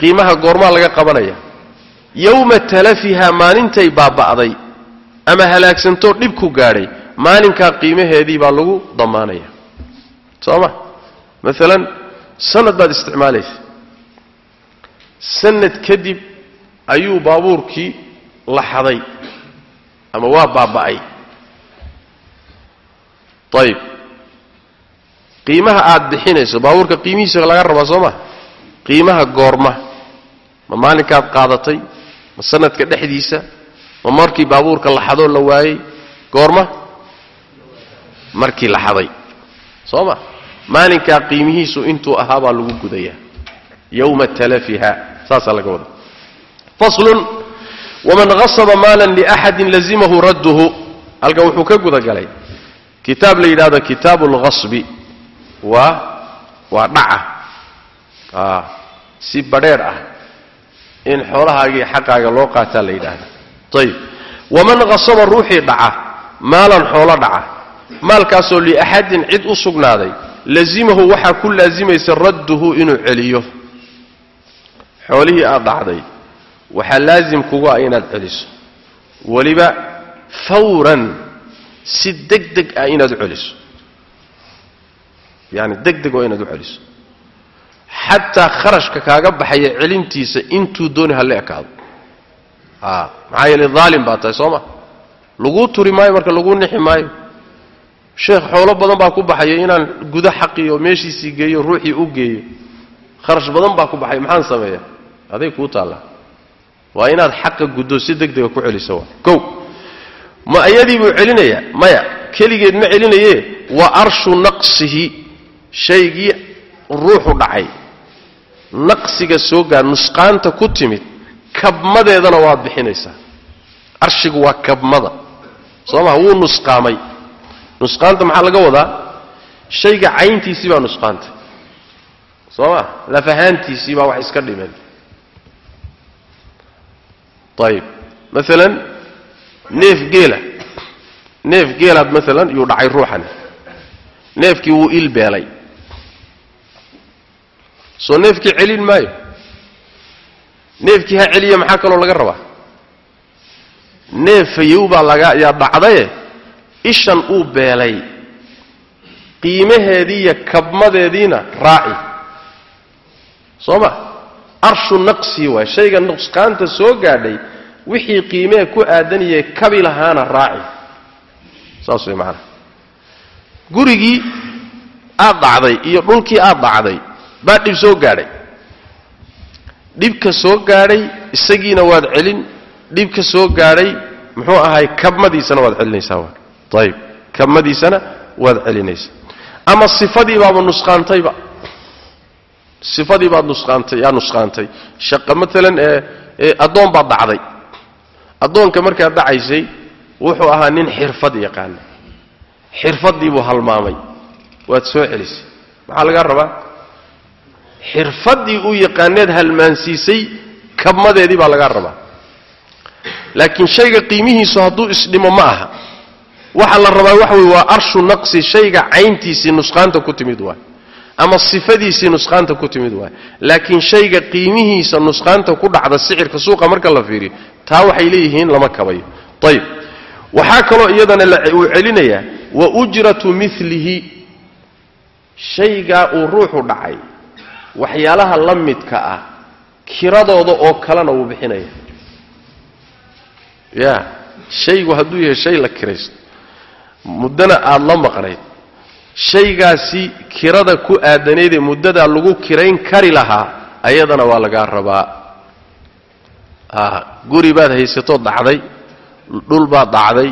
qiimaha goormaa laga qabanaya. Yowma talafiha maalintay baaba'day ama halaagsantoo dhib ku gaadhay maalinkaa qiimaheedii baa lagu damaanaya. Soo ma maalan sanad baad isticmaalaysa. Sanad kadib ayuu baabuurkii la xaday ama waa baaba'ay. Ayib qiimaha aad bixinayso baabuurka qiimihiisa laga rabaa soo ma? Qiimaha goorma. Ma maalinkaad qaadatay ma sanadka dhexdiisa ma markii baabuurka la xadoo la waayey goorma? Markii la xaday. Soo ma maalinkaa qiimihiisu intuu ahaa baa lagu gudayaa yowma talafiha saasaa laga wada faslun waman hasaba maalan liaxadin lazimahu radduhu. Halkan wuxuu ka gudagalay kitaab la yidhahdo kitaabu lghasbi waa waa dhaca si badheer ah. In xoolahaagii xaqaaga loo qaataa la yidhaahda ayib waman hasaba ruuxii dhaca. Maalan xoolo dhaca. Maalkaasoo liaxadin cid u sugnaaday lazimahu waxaa ku laasimaysa radduhu inuu celiyo. Xoolihii aad dhacday waxaa laasim kugu ah inaad celiso. Weliba fawran si deg deg ah inaad u celiso. Yaani deg waa inaad u celiso. Xataa kharashka kaaga baxaya celintiisa intuu dooni ha la ekaado. Maxaa yeele daalim baa tahay soo ma? Laguu turi maayo marka laguu nixi maayo sheekh xoolo badan baa ku baxaya inaan gudo xaqiyo meeshiisii geeyo ruuxii u geeyo. Kharash badan baa ku baxaya maxaan sameeya aday kuu taallaa. Waa inaad xaqa guddo si deg dega ku celiso kow ma iyadii buu celinayaa? Maya keligeed ma celinaye wa arshu naqsihi shaygii ruuxu dhacay. Naqsiga soo gaar nusqaanta ku timid kabmadeedana waad bixinaysaa. Arshigu waa kabmada. Soo maha wuu nusqaamay nusqaanta maxaa laga wadaa? Shayga cayntiisii baa nusqaantay soo ma lafahaantiisii baa wax iska dhimeen. Ayib maalan neef geela. Neef geelaad maalan yuu dhacay ruuxani neefkii wuu ilbeelay soo neefkii celin maayo? Neefkii ha celiya maxaa kaloo laga rabaa? Neef fayow baa laga yaa dhacdaye ishan uu beelay qiimaheedii iyo kabmadeediina raaci. Soo ma arshu naqsii waay shayga nusqaanta soo gaadhay wixii qiimee ku aadanayay kabi lahaana raaci. Saas way macanaha gurigii aad dhacday iyo dhulkii aad dhacday baa dhib soo gaadhay. Dhibka soo gaadhay isagiina waad celin. Dhibka soo gaadhay muxuu ahay kabmadiisana waad celinaysaa wa ayib kabmadiisana waad celinaysaa ama sifadii baaba nusqaantayba. Sifadii baad nusqaantay yaa nusqaantay. Shaqa maalan ee addoon baad dhacday. Addoonka markaad dhacaysay wuxuu ahaa nin xirfad yaqaana xirfaddii buu halmaamay. Waad soo celisay. Maxaa lagaa rabaa? Xirfaddii uu yaqaaneed halmaansiisay kabmadeedii baa lagaa rabaa. Laakiin shayga qiimihiisu hadduu isdhimo ma aha waxa la rabaa waxa weye waa arshu naqsi shayga cayntiisii nusqaanta ku timid waay ama sifadiisii nusqaanta ku timid waay. Laakiin shayga qiimihiisa nusqaanta ku dhacda sicirka suuqa marka la fiiriyo taa waxay leeyihiin lama kabayo. Ayib waxaa kaloo iyadana uu celinayaa wa ujratu milihi shaygaa uu ruuxu dhacay waxyaalaha la midka ah kiradooda oo kalena wuu bixinaya ya shaygu hadduu yahay shay la kiraysto muddana aada la maqnayd shaygaasi kirada ku aadanaydee muddadaa lagu kirayn kari lahaa ayadana waa lagaa rabaa. Guri baad haysatoo dhacday dhul baad dhacday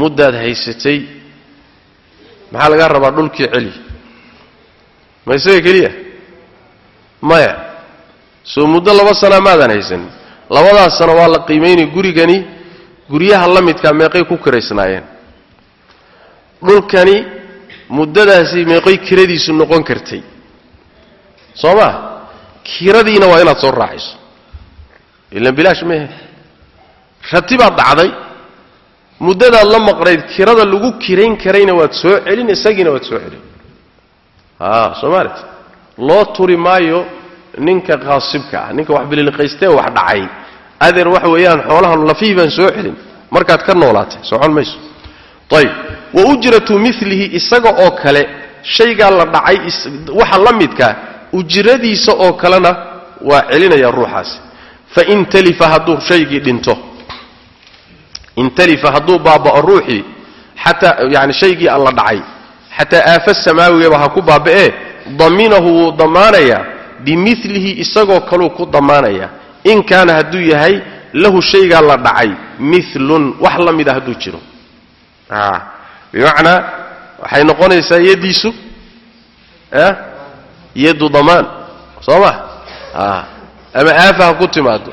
muddaad haysatay maxaa lagaa rabaa dhulkii celi? Ma isaga keliya? Maya soo muddo laba sanaa maadaan haysanin labadaas sano waa la qiimaynay gurigani guryaha la midkaa meeqay ku kiraysnaayeen dhulkani muddadaasi meeqoy kiradiisu noqon kartay. Soo maa kiradiina waa inaad soo raaciso ilan bilaash mehe ratibaad dhacday. Muddadaad la maqnayd kirada lagu kirayn karayna waad soo celin isagiina waad soo celin. A soomaalit loo turi maayo ninka qaasibka ah ninka wax bililiqaystee wax dhacay. Adeer waxa weeyaan xoolaha lafihii baan soo celin. Markaad ka noolaatay socon mayso ayib wa ujratu milihi isaga oo kale shaygaa la dhacay waxa la midkaa ujradiisa oo kalena waa celinaya ruuxaasi. Fain talifa hadduu shaygii dhinto in talifa hadduu baaba'o ruuxii xataa yani shaygii alla dhacay xataa aafa samaawigaba ha ku baaba'ee daminahu wuu damaanayaa bimilihi isagoo kaluu ku damaanayaa in kaana hadduu yahay lahu shaygaa la dhacay milun wax la mida hadduu jiro bimacnaa waxay noqonaysaa yaddiisu yaddu damaan. Soo ma ama aafa ha ku timaado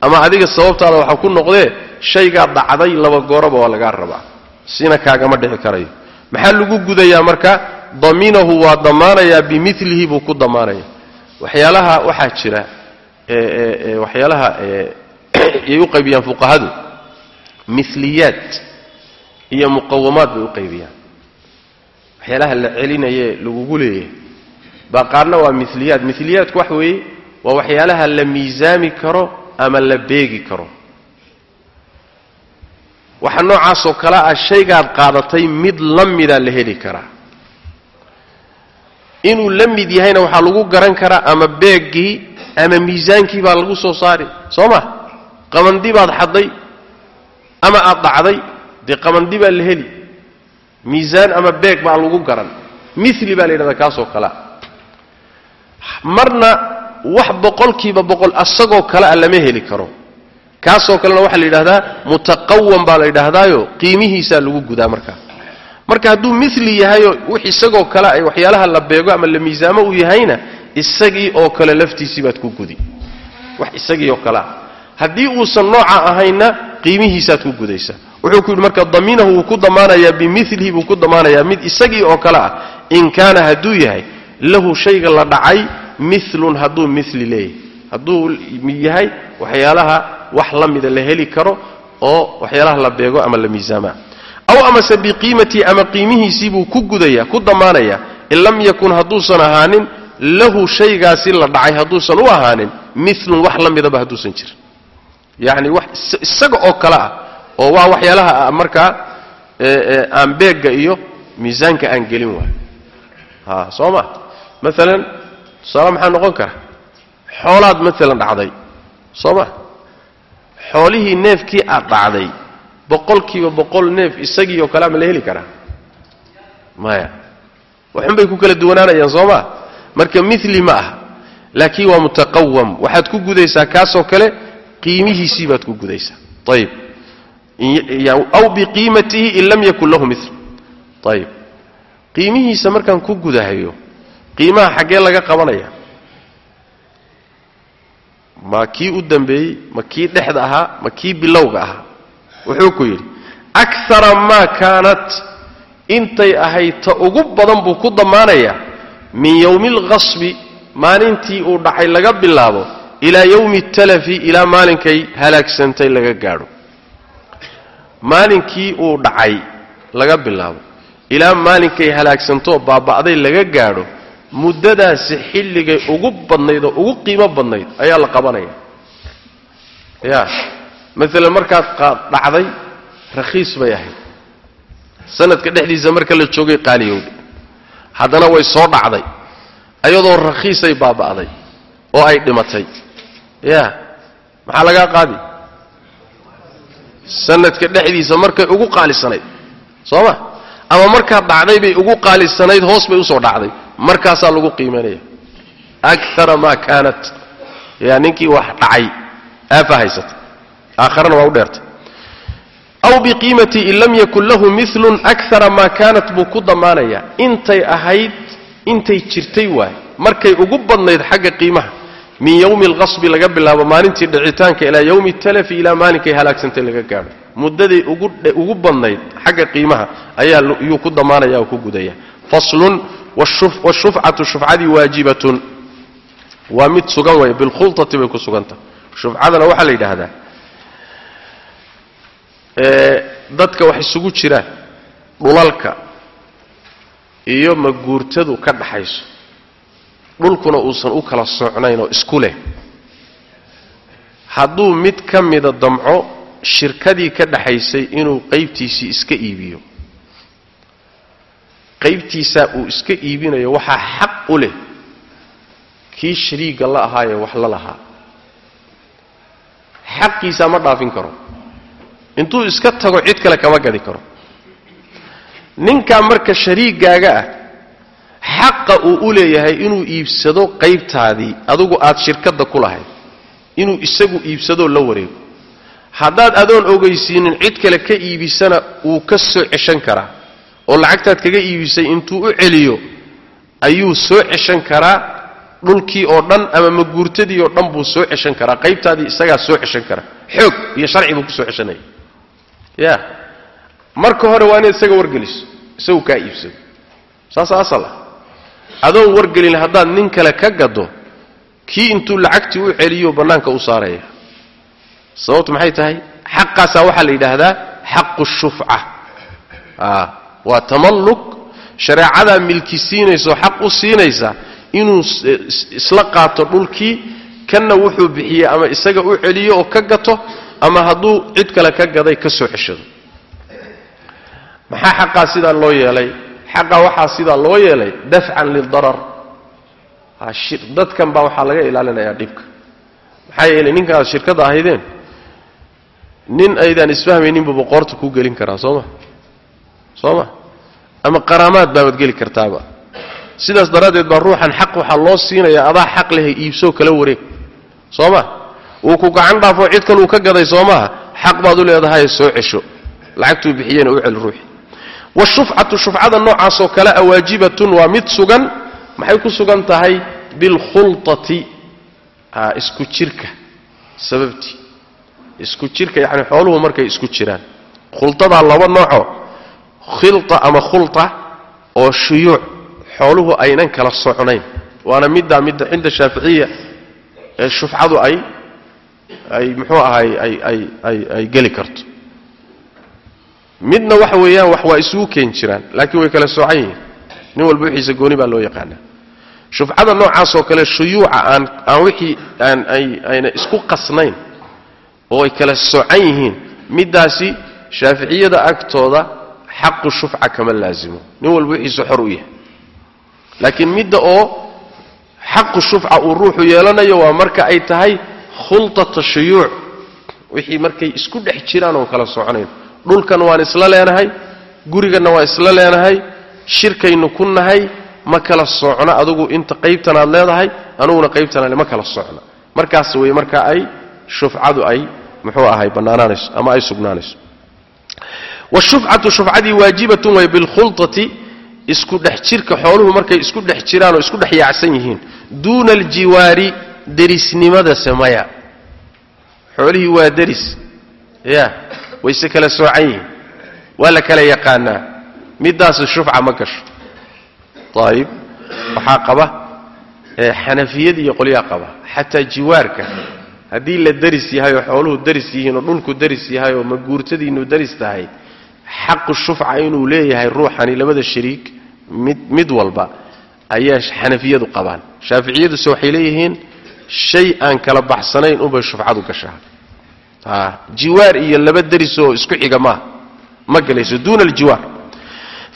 ama adiga sababtaada waxa ku noqdee shaygaa dhacday laba gooraba waa lagaa rabaa. Sina kaagama dhici karayo. Maxaa lagu gudayaa marka? Daminahu waa damaanayaa bimilihi buu ku damaanaya. Waxyaalaha waxaa jira waxyaalaha yay u qaybiyaan fuqahadu. Miliyaad iyo muqawamaad bay u qaybiyaan. Waxyaalaha la celinaye lagugu leeyahay baa qaarna waa miliyaad miliyaadku wax weeye waa waxyaalaha la miisaami karo ama la beegi karo. Waxa noocaasoo kale ah shaygaad qaadatay mid la mida la heli karaa inuu la mid yahayna waxaa lagu garan karaa ama beeggii ama miisaankii baa lagu soo saari soo ma? Qabandi baad xadday ama aad dhacday dee qabandi baa la heli. Miisaan ama beeg baa lagu garan. Mili baa la yidhahdaa kaasoo kalea marna wax boqolkiiba boqol asagoo kale a lama heli karo. Kaasoo kalena waxaa la yidhahdaa mutaqawam baa la yidhaahdaayo qiimihiisaa lagu gudaa markaa marka hadduu mili yahayo wix isagoo kale ay waxyaalaha la beego ama la miisaamo uu yahayna isagii oo kale laftiisii baad ku gudi. Wax isagii oo kale ah. Haddii uusan nooca ahayna qiimihiisaad ku gudaysaa wuxuu ku yidhi marka damiinahu wuu ku damaanayaa bimilihi buu ku damaanayaa mid isagii oo kale ah in kaana hadduu yahay lahu shayga la dhacay milun hadduu mili leeyahay. Hadduu yahay waxyaalaha wax la mida la heli karo oo waxyaalaha la beego ama la miisaamaa. Aw amase biqiimatii ama qiimihiisii buu ku gudaya ku damaanayaa in lam yakun hadduusan ahaanin lahu shaygaasi la dhacay hadduusan u ahaanin milun wax la midaba hadduusan jirin. Yacni wax isaga oo kale ah oo waa waxyaalaha markaa aan beegga iyo miisaanka aan gelin waayo ha soo ma? Maalan tusaale maxaa noqon kara? Xoolaad maalan dhacday. Soo ma? Xoolihii neefkii aad dhacday boqolkiiba boqol neef isagii oo kale ama la heli karaa maya. Waxun bay ku kala duwanaanayaan soo ma? Marka mili ma aha laakiin waa mutaqawam waxaad ku gudaysaa kaasoo kale qiimihiisii baad ku gudaysaa. Ayib aw biqiimatihi in lam yakun lahu mil ayib qiimihiisa markaan ku gudahayo qiimaha xaggee laga qabanaya ma kii u dambeeyey ma kii dhexda ahaa ma kii bilowga ahaa wuxuu ku yidhi akara maa kaanat intay ahayd ta ugu badan buu ku damaanayaa min yowmi alqasbi maalintii uu dhacay laga bilaabo ilaa yowmi talafi ilaa maalinkay halaagsantay laga gaadho maalinkii uu dhacay laga bilaabo. Ilaa maalinkay halaagsantoo baaba'day laga gaadho muddadaasi xilligay ugu badnayd oo ugu qiimo badnayd ayaa la qabanaya. Ya maalan markaad dhacday rakhiis bay ahayd. Sanadka dhexdiisa marka la joogay qaaliyowdhe haddana way soo dhacday ayadoo rakhiisay baaba'day oo ay dhimatay. Ya maxaa lagaa qaadi sanadka dhexdiisa markay ugu qaalisanayd. Soo ma ama markaad dhacday bay ugu qaalisanayd hoos bay u soo dhacday. Markaasaa lagu qiimanaya akara maa kaanat. Yaa ninkii wax dhacay. Aafa haysata. Aakharana waa u dheertay. Aw biqiimati in lam yakun lahu milun akara maa kaanat buu ku damaanayaa. Intay ahayd intay jirtay waay. Markay ugu badnayd xagga qiimaha min yowmi alqasbi laga bilaabo maalintii dhicitaanka ilaa yowmi talafi ilaa maalinkay halaagsantay laga gaadho muddaday ugu badnayd xagga qiimaha ayaa yuu ku damaanaya oo ku gudaya faslun washufcatu shufcadii waajibatun. Waa mid sugan way bilkhultati bay ku sugantah shufcadana waxaa la yidhaahdaa dadka wax isugu jiraan dhulalka iyo maguurtadu ka dhaxayso dhulkuna uusan u kala socnayn oo isku leh. Hadduu mid ka mida damco shirkadii ka dhaxaysay inuu qaybtiisii iska iibiyo. Qaybtiisaa uu iska iibinayo waxaa xaq u leh kii shariiga la ahaayee wax la lahaa. Xaqiisaa ma dhaafin karo. Intuu iska tago cid kale kama gadi karo. Ninkaa marka shariigaaga ah xaqa uu u leeyahay inuu iibsado qaybtaadii adigu aad shirkadda ku lahayd inuu isagu iibsadoo la wareego. Haddaad adoon ogaysiinin cid kale ka iibisana wuu ka soo ceshan karaa oo lacagtaad kaga iibisay intuu u celiyo ayuu soo ceshan karaa dhulkii oo dhan ama maguurtadii oo dhan buu soo ceshan karaa qaybtaadii isagaa soo ceshan kara xoog iyo sharci buu ku soo ceshanaya. Ya marka hore waa inaad isaga wargeliso isagu kaa iibsado. Saasa asal ah adoon wargelin haddaad nin kale ka gado kii intuu lacagtii u celiyo bannaanka u saaraya. Sababtu maxay tahay? Xaqaasaa waxaa la yidhaahdaa xaqu shufca. Waa tamalluk shareecadaa milki siinaysa oo xaq u siinaysa inuu isla qaato dhulkii kanna wuxuu bixiyey ama isaga u celiyo oo ka gato ama hadduu cid kale ka gaday ka soo ceshado maxaa xaqaa sidaa loo yeelay xaqa waxaa sidaa loo yeelay dafcan lidarar dadkan baa waxaa laga ilaalinayaa dhibka. Maxaa yeelay ninka aad shirkadda ahaydeen nin aydaan isfahmayninbu boqoorta kuu gelin karaa soo ma? Soo ma? Ama qaraamaad baabaad geli kartaaba. Sidaas daraaddeed baa ruuxan xaq waxaa loo siinayaa adaa xaq lehe iibsoo kala wareeg. Soo ma? Uu ku gacan dhaafoo cid kaluu ka gaday soo maaha xaq baad u leedahay soo cesho. Lacagtuu bixiyena u celi ruuxi washufcatu shufcada noocaasoo kale a waajibatun waa mid sugan maxay ku sugan tahay? Bilkhulati isku jirka sababtii. Isku jirka yani xooluhu markay isku jiraan. Khuladaa laba nooco khila ama khula oo shuyuuc xooluhu aynan kala socnayn waana middaa midda cinda shaaficiya ee shufcadu ay ay muxuu ahay ay ay ay geli karto midna waxa weeyaan wax waa isugu keen jiraan laakiin way kala soocan yihiin. Nin walba wixiisa gooni baa loo yaqaanaa shufcada noocaasoo kale shuyuuca aan aan wixii aan ay ayna isku qasnayn oo ay kala soocan yihiin middaasi shaaficiyada agtooda xaqu shufca kama laasimo nin walba wixiisa xor u yahay. Laakiin midda oo xaqu shufca uu ruuxu yeelanayo waa marka ay tahay khulطata shuyuuc. Wixii markay isku dhex jiraan oon kala soconayn dhulkan waan isla leenahay guriganna waan isla leenahay shirkaynu ku nahay ma kala socno adugu inta qaybtan aad leedahay anuguna qaybtan ma kala socno markaas wey marka ay shufcadu ay muxuu ahay bannaanaanayso ama ay sugnaanayso washufcatu shufcadii waajibatun way bilkhulطati isku dhex jirka xooluhu markay isku dhex jiraan oo isku dhex yaacsan yihiin. Duuna aljiwaari derisnimadase maya xoolihii waa deris. Ya wayse kala soocan yihiin. Waa la kala yaqaanaa. Middaasi shufca ma gasho. Ayib waxaa qaba xanafiyad iyo qolyaa qaba. Xataa jiwaarka. Haddii la deris yahay oo xooluhu deris yihiin oo dhulku deris yahay oo maguurtadiinu deris tahay xaqu shufca inuu leeyahay ruuxani labada shariik mid mid walba ayaa xanafiyadu qabaan. Shaaficiyaduse waxay leeyihiin shay aan kala baxsanayn unbay shufcadu gashaa jiwaar iyo laba deris oo isku xiga maaha ma gelayso duuna aljiwaar.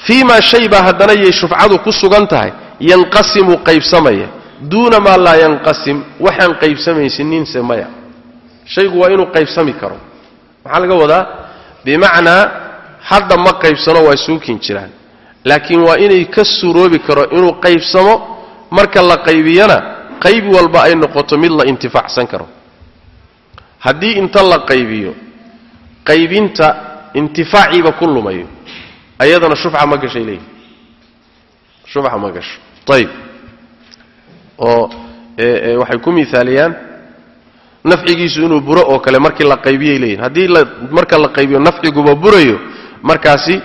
Fii shay baa haddana yay shufcadu ku sugan tahay yanqasimu qaybsamaya. Duuna maa laa yanqasim waxaan qaybsamaysininse maya. Shaygu waa inuu qaybsami karo. Maxaa laga wadaa? Bimacnaa hadda ma qaybsano waa suukin jiraan. Laakiin waa inay ka suroobi karo inuu qaybsamo marka la qaybiyana qayb walba ay noqoto mid la intifaacsan karo haddii inta la qaybiyo qaybinta intifaaciiba ku lumayo ayadana shufca ma gashay leeyihi shufca ma gasho. Ayib oo waxay ku miaaliyaan nafcigiisu inuu buro oo kale markii la qaybiyay leeyihiin haddii marka la qaybiyo nafciguba burayo markaasi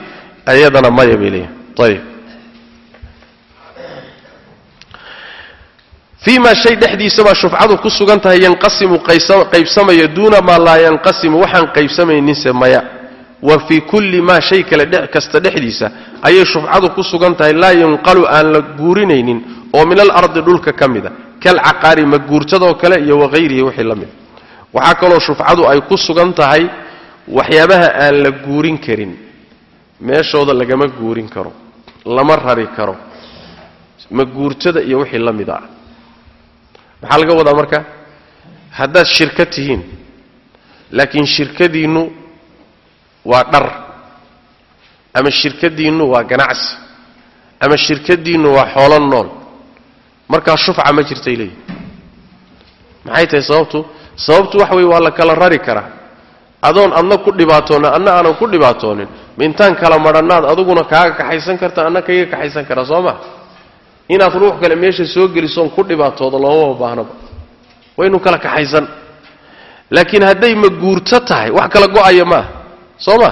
ayadana maya bay leeyihiin ayib fii ma shay dhexdiisabaa shufcadu ku sugan tahay yanqasimu qaybsamaya duuna maa laa yanqasimu waxaan qaybsamayninse maya wa fii kulli maa shay kale kasta dhexdiisa ayay shufcadu ku sugan tahay laa yunqalu aan la guurinaynin oo min alardi dhulka ka mida kalcaqaari maguurtadoo kale iyo wahayrihi wixii la mida waxaa kaloo shufcadu ay ku sugan tahay waxyaabaha aan la guurin karin meeshooda lagama guurin karo lama rari karo maguurtada iyo wixii la mida ah maxaa laga wadaa marka? Haddaad shirka tihiin laakiin shirkadiinnu waa dhar ama shirkadiinnu waa ganacsi ama shirkadiinnu waa xoolo nool markaa shufca ma jirtay leeyihi maxay tahay sababtu? Sababtu waxa weye waa la kala rari karaa adoon adna ku dhibaatoonna adna aanan ku dhibaatoonin. Mintaan kala madhannaad aduguna kaaga kaxaysan karta adna kaiga kaxaysan karaa soo ma inaad ruux kale meesha soo gelisoon ku dhibaatoodo loomama baahnaba waynu kala kaxaysan. Laakiin hadday maguurto tahay wax kala go'aya maaha soo ma?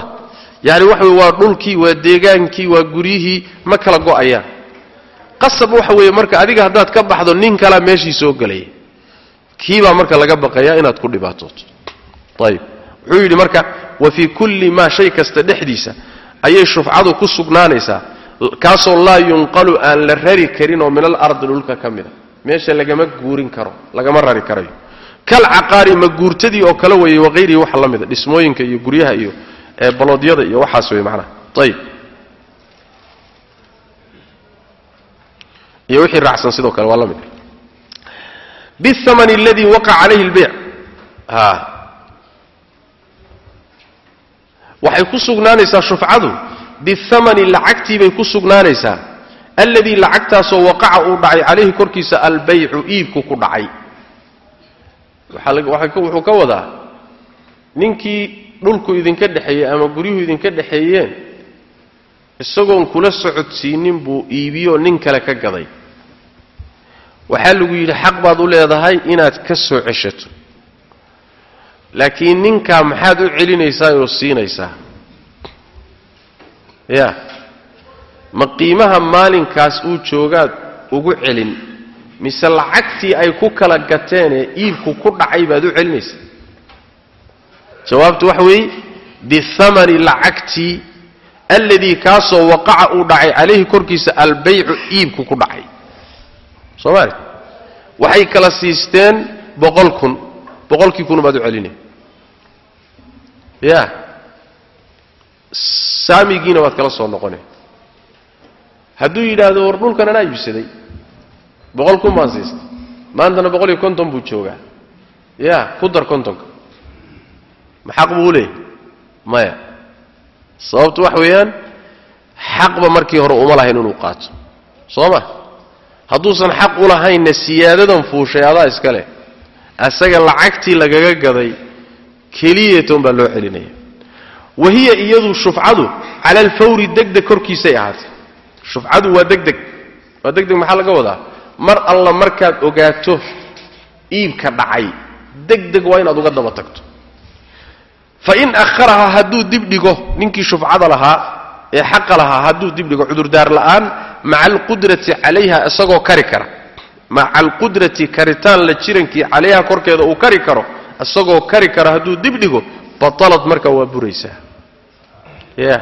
Yacni waxa weye waa dhulkii waa deegaankii waa guryihii ma kala go'ayaan qasab waxa weeye marka adiga haddaad ka baxdo nin kalaa meeshii soo gelaya kiibaa marka laga baqayaa inaad ku dhibaatooto. Ayib wuxuu yidhi marka wa fii kulli maa shay kasta dhexdiisa ayay shufcadu ku sugnaanaysaa kaasoo laa yunqalu aan la rari karin oo min alardi dhulka ka mida meesha lagama guurin karo lagama rari karayo. Kalcaqaari maguurtadii oo kale weeye waqayrihi waxa la mida dhismooyinka iyo guryaha iyo baloodyada iyo waxaas wey macnaha. Ayib iyo wixii raacsan sidoo kale waa la mid biاthamani aladii waqaca calayhi اlbeyc a waxay ku sugnaanaysaa shufcadu bihamani lacagtii bay ku sugnaanaysaa. Alladii lacagtaasoo waqaca uu dhacay calayhi korkiisa albaycu iibku ku dhacay. Wuxuu ka wadaa ninkii dhulku idinka dhexeeyey ama guryuhu idinka dhexeeyeen isagoon kula socodsiinin buu iibiyoo nin kale ka gaday. Waxaa lagu yidhi xaq baad u leedahay inaad ka soo ceshato. Laakiin ninkaa maxaad u celinaysaa oo siinaysaa ya. Ma qiimaha maalinkaas uu joogaad ugu celin. Mise lacagtii ay ku kala gateenee iibku ku dhacay baad u celinaysaa jawaabtu waxa weeye bihamani lacagtii alladii kaasoo waqaca uu dhacay calayhi korkiisa albaycu iibku ku dhacay. Soo maali waxay kala siisteen boqol kun. Boqolkii kun baad u celinay ya saamigiina waad kala soo noqone hadduu yidhaahdo war dhulkan anaa iibsaday boqol kun baan siistay. Maantana boqol iyo konton buu joogaa. Ya ku dar kontonka. Ma xaq buu leeyahy maya. Sababtu wax weeyaan xaqba markii hore uma lahayn inuu qaato. Soo ma? Hadduusan xaq u lahaynna siyaadadan fuushay adaa iska leh. Asaga lacagtii lagaga gaday keliyeetoon baa loo celinaya wa hiya iyadu shufcadu cala alfawri degdeg korkiisay ahaatay. Shufcadu waa degdeg. Waa degdeg maxaa laga wadaa? Mar alla markaad ogaato iibka dhacay. Degdeg waa inaad uga daba tagto. Fa in aharaha hadduu dibdhigo ninkii shufcada lahaa ee xaqa lahaa hadduu dibdhigo cudurdaar la'aan maca alqudrati calayha isagoo kari kara. Maca alqudrati karitaan la jirankii calayha korkeeda uu kari karo isagoo kari kara hadduu dibdhigo batalad markaa waa buraysaa ya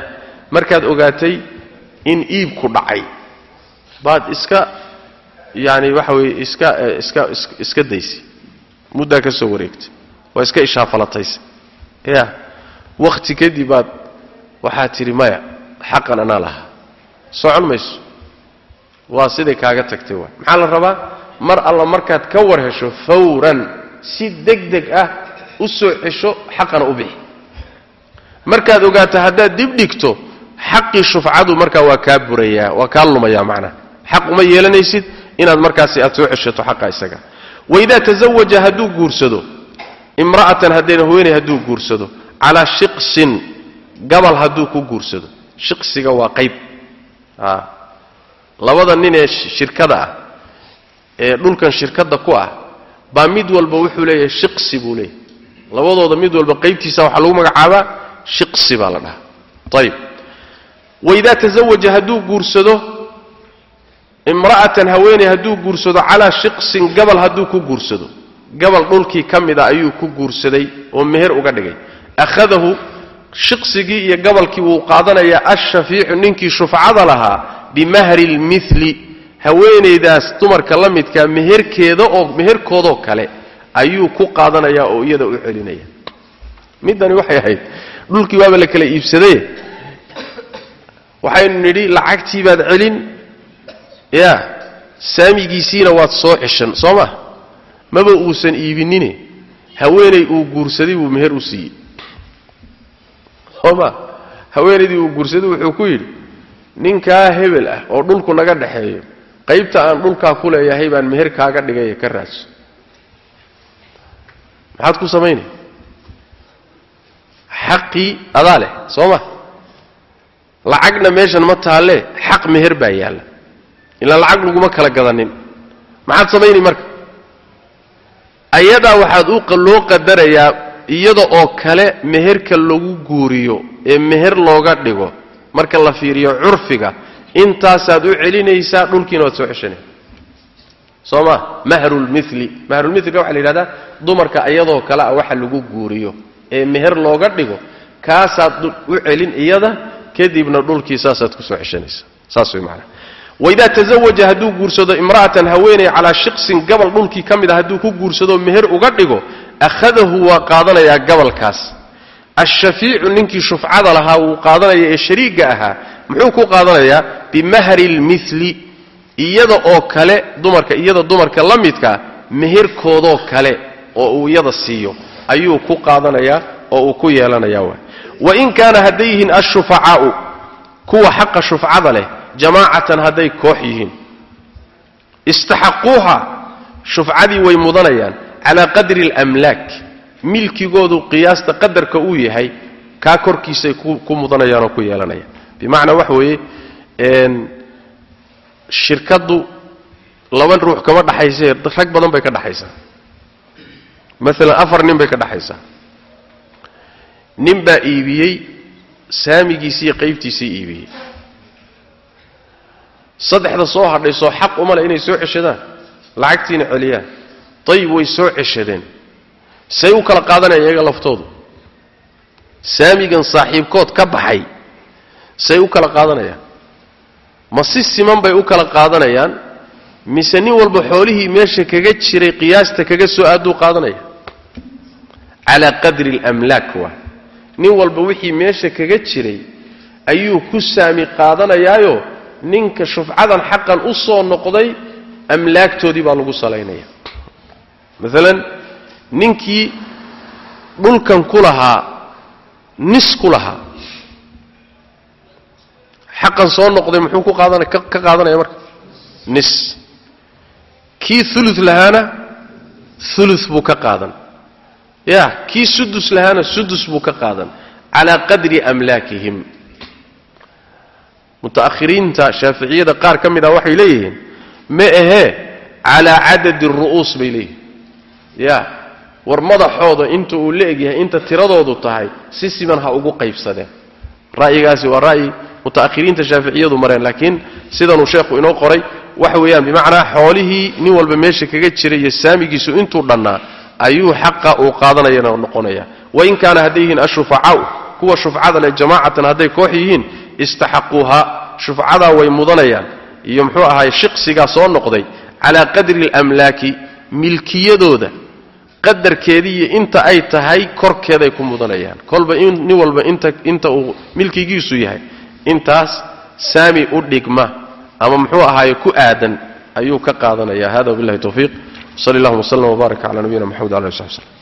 markaad ogaatay in iibku dhacay baad iska yaani waxa weeye iska iska iska daysay muddaa ka soo wareegtay. Waa iska ishaafalataysa ya wakhti kadib baad waxaad tidhi maya xaqan anaa lahaa. Socon mayso. Waa siday kaaga tagtay waay maxaa la rabaa? Mar alla markaad ka war hesho fawran si deg deg ah u soo cesho xaqana u bixi markaad ogaato haddaad dib dhigto xaqii shufcadu markaa waa kaa burayaa waa kaa lumayaa macnaha xaq uma yeelanaysid inaad markaasi aad soo ceshato xaqa isaga. Waidaa tazawaja hadduu guursado imra'atan haddayna haweeney hadduu guursado calaa shiqsin gabal hadduu ku guursado. Shiqsiga waa qayb. Labada nin ee shirkada ah ee dhulkan shirkadda ku ah baa mid walba wuxuu leeyahay shiqsi buu leeyahay. Labadooda mid walba qaybtiisa waxaa lagu magacaabaa shiqsi baa la dhahaa ayib waidaa tazawaja hadduu guursado imra'atan haweeney hadduu guursado calaa shiqsin gabal hadduu ku guursado. Gabal dhulkii ka mida ayuu ku guursaday oo meher uga dhigay. Akhadahu shiqsigii iyo gabalkii wuu qaadanayaa ashafiicu ninkii shufcada lahaa bimahri lmili haweenaydaas dumarka la midkaa meherkeeda oo meherkoodoo kale ayuu ku qaadanayaa oo iyada u celinaya. Middani waxay ahayd dhulkii waaba la kala iibsadaye waxaynu nidhi lacagtii baad celin. Ya saamigiisiina waad soo ceshan soo ma? Maba uusan iibinine. Haweenay uu guursaday buu meher u siiyey. Soo ma? Haweenaydii uu guursaday wuxuu ku yidhi ninkaa hebel ah oo dhulku naga dhaxeeyo qaybta aan dhulkaa ku leeyahay baan meher kaaga dhigay ka raadso. Maxaad ku samaynay xaqii adaa leh soo ma? Lacagna meeshan ma taalle xaq meher baa yaalla. Ilaa lacag laguma kala gadanin. Maxaad samaynay marka? Ayadaa waxaad u loo qadarayaa iyada oo kale meherka lagu guuriyo ee meher looga dhigo. Marka la fiiriyo curfiga intaasaad u celinaysaa dhulkiina waad soo ceshanay soo ma? Mahrulmili mahrulmilka waxa la yidhahdaa dumarka iyadoo kale a waxa lagu guuriyo ee meher looga dhigo kaasaad u celin iyada kadibna dhulkii saasaad ku soo ceshanaysaa saas way macnaha waidaa tasawaja hadduu guursado imra'atan haweeney calaa shiqsin gabal dhulkii ka mid a hadduu ku guursado meher uga dhigo akhadahu waa qaadanayaa gabalkaas. Ashafiicu ninkii shufcada lahaa wuu qaadanaya ee shariigga ahaa muxuu ku qaadanayaa bimahri lmili iyada oo kale dumarka iyada dumarka la midkaa meherkoodoo kale oo uu iyada siiyo ayuu ku qaadanayaa oo uu ku yeelanayaa waay. Wain kaana hadday yihiin ashufacaa'u kuwa xaqa shufcada leh jamaacatan hadday koox yihiin istaxaquuha shufcadii way mudanayaan calaa qadri alamlaak milkigoodu qiyaasta qadarka uu yahay kaa korkiisay ku mudanayaan oo ku yeelanayaan. Bimacnaa waxa weeye shirkaddu laba ruux kama dhaxayse rag badan bay ka dhaxaysaa maalan afar nin bay ka dhaxaysaa. Nin baa iibiyey saamigiisiiyo qaybtiisii iibiyey. Saddexda soo hadhay soo xaq uma leh inay soo ceshadaan. Lacagtiina celiyaan. Dayib way soo ceshadeen. Say u kala qaadanayaan iyaga laftoodu. Saamigan saaxiibkood ka baxay say u kala qaadanayaan. Ma si siman bay u kala qaadanayaan mise nin walba xoolihii meesha kaga jiray qiyaasta kaga soo aaduu qaadanaya calaa qadri alamlaak waa nin walba wixii meesha kaga jiray ayuu ku saami qaadanayaayo ninka shufcadan xaqan u soo noqday amlaagtoodii baa lagu salaynaya. Maalan ninkii dhulkan ku lahaa nis ku lahaa xaqan soo noqday muxuu ku qaadana ka qaadanaya marka? Nis. Kii ulu lahaana ulu buu ka qaadan ya kii sudus lahaana sudus buu ka qaadan. Calaa qadri amlaakihim. Muta'ahiriinta shaaficiyada qaar ka mid ah waxay leeyihiin ma ahee calaa cadadi ru'uus bay leeyihiin. Ya war madaxooda inta uu la egyahay inta tiradoodu tahay si siman ha ugu qaybsadeen. Ra'yigaasi waa ra'yi muta'ahiriinta shaaficiyadu mareen laakiin sidanuu sheekhu inoo qoray waxa weeyaan bimacnaa xoolihii nin walba meesha kaga jiray iyo saamigiisu intuu dhannaa ayuu xaqa uu qaadanayana noqonaya. Wain kaana hadday yihiin ashufacaau kuwa shufcada leh jamaacatan hadday koox yihiin istaxaquuha shufcadaa way mudanayaan. Iyo muxuu ahaay shiqsigaa soo noqday calaa qadri alamlaaki milkiyadooda. Qadarkeediiyo inta ay tahay korkeeday ku mudanayaan. Kolba nin walba inta uu milkigiisu yahay intaas saami u dhigma. Ama muxuu ahaaye ku aadan ayuu ka qaadanaya. Hada wabillahi tawfiiq sali allahuma wslm wbaarak cala nabiyina mxamed ala ali sxbi slm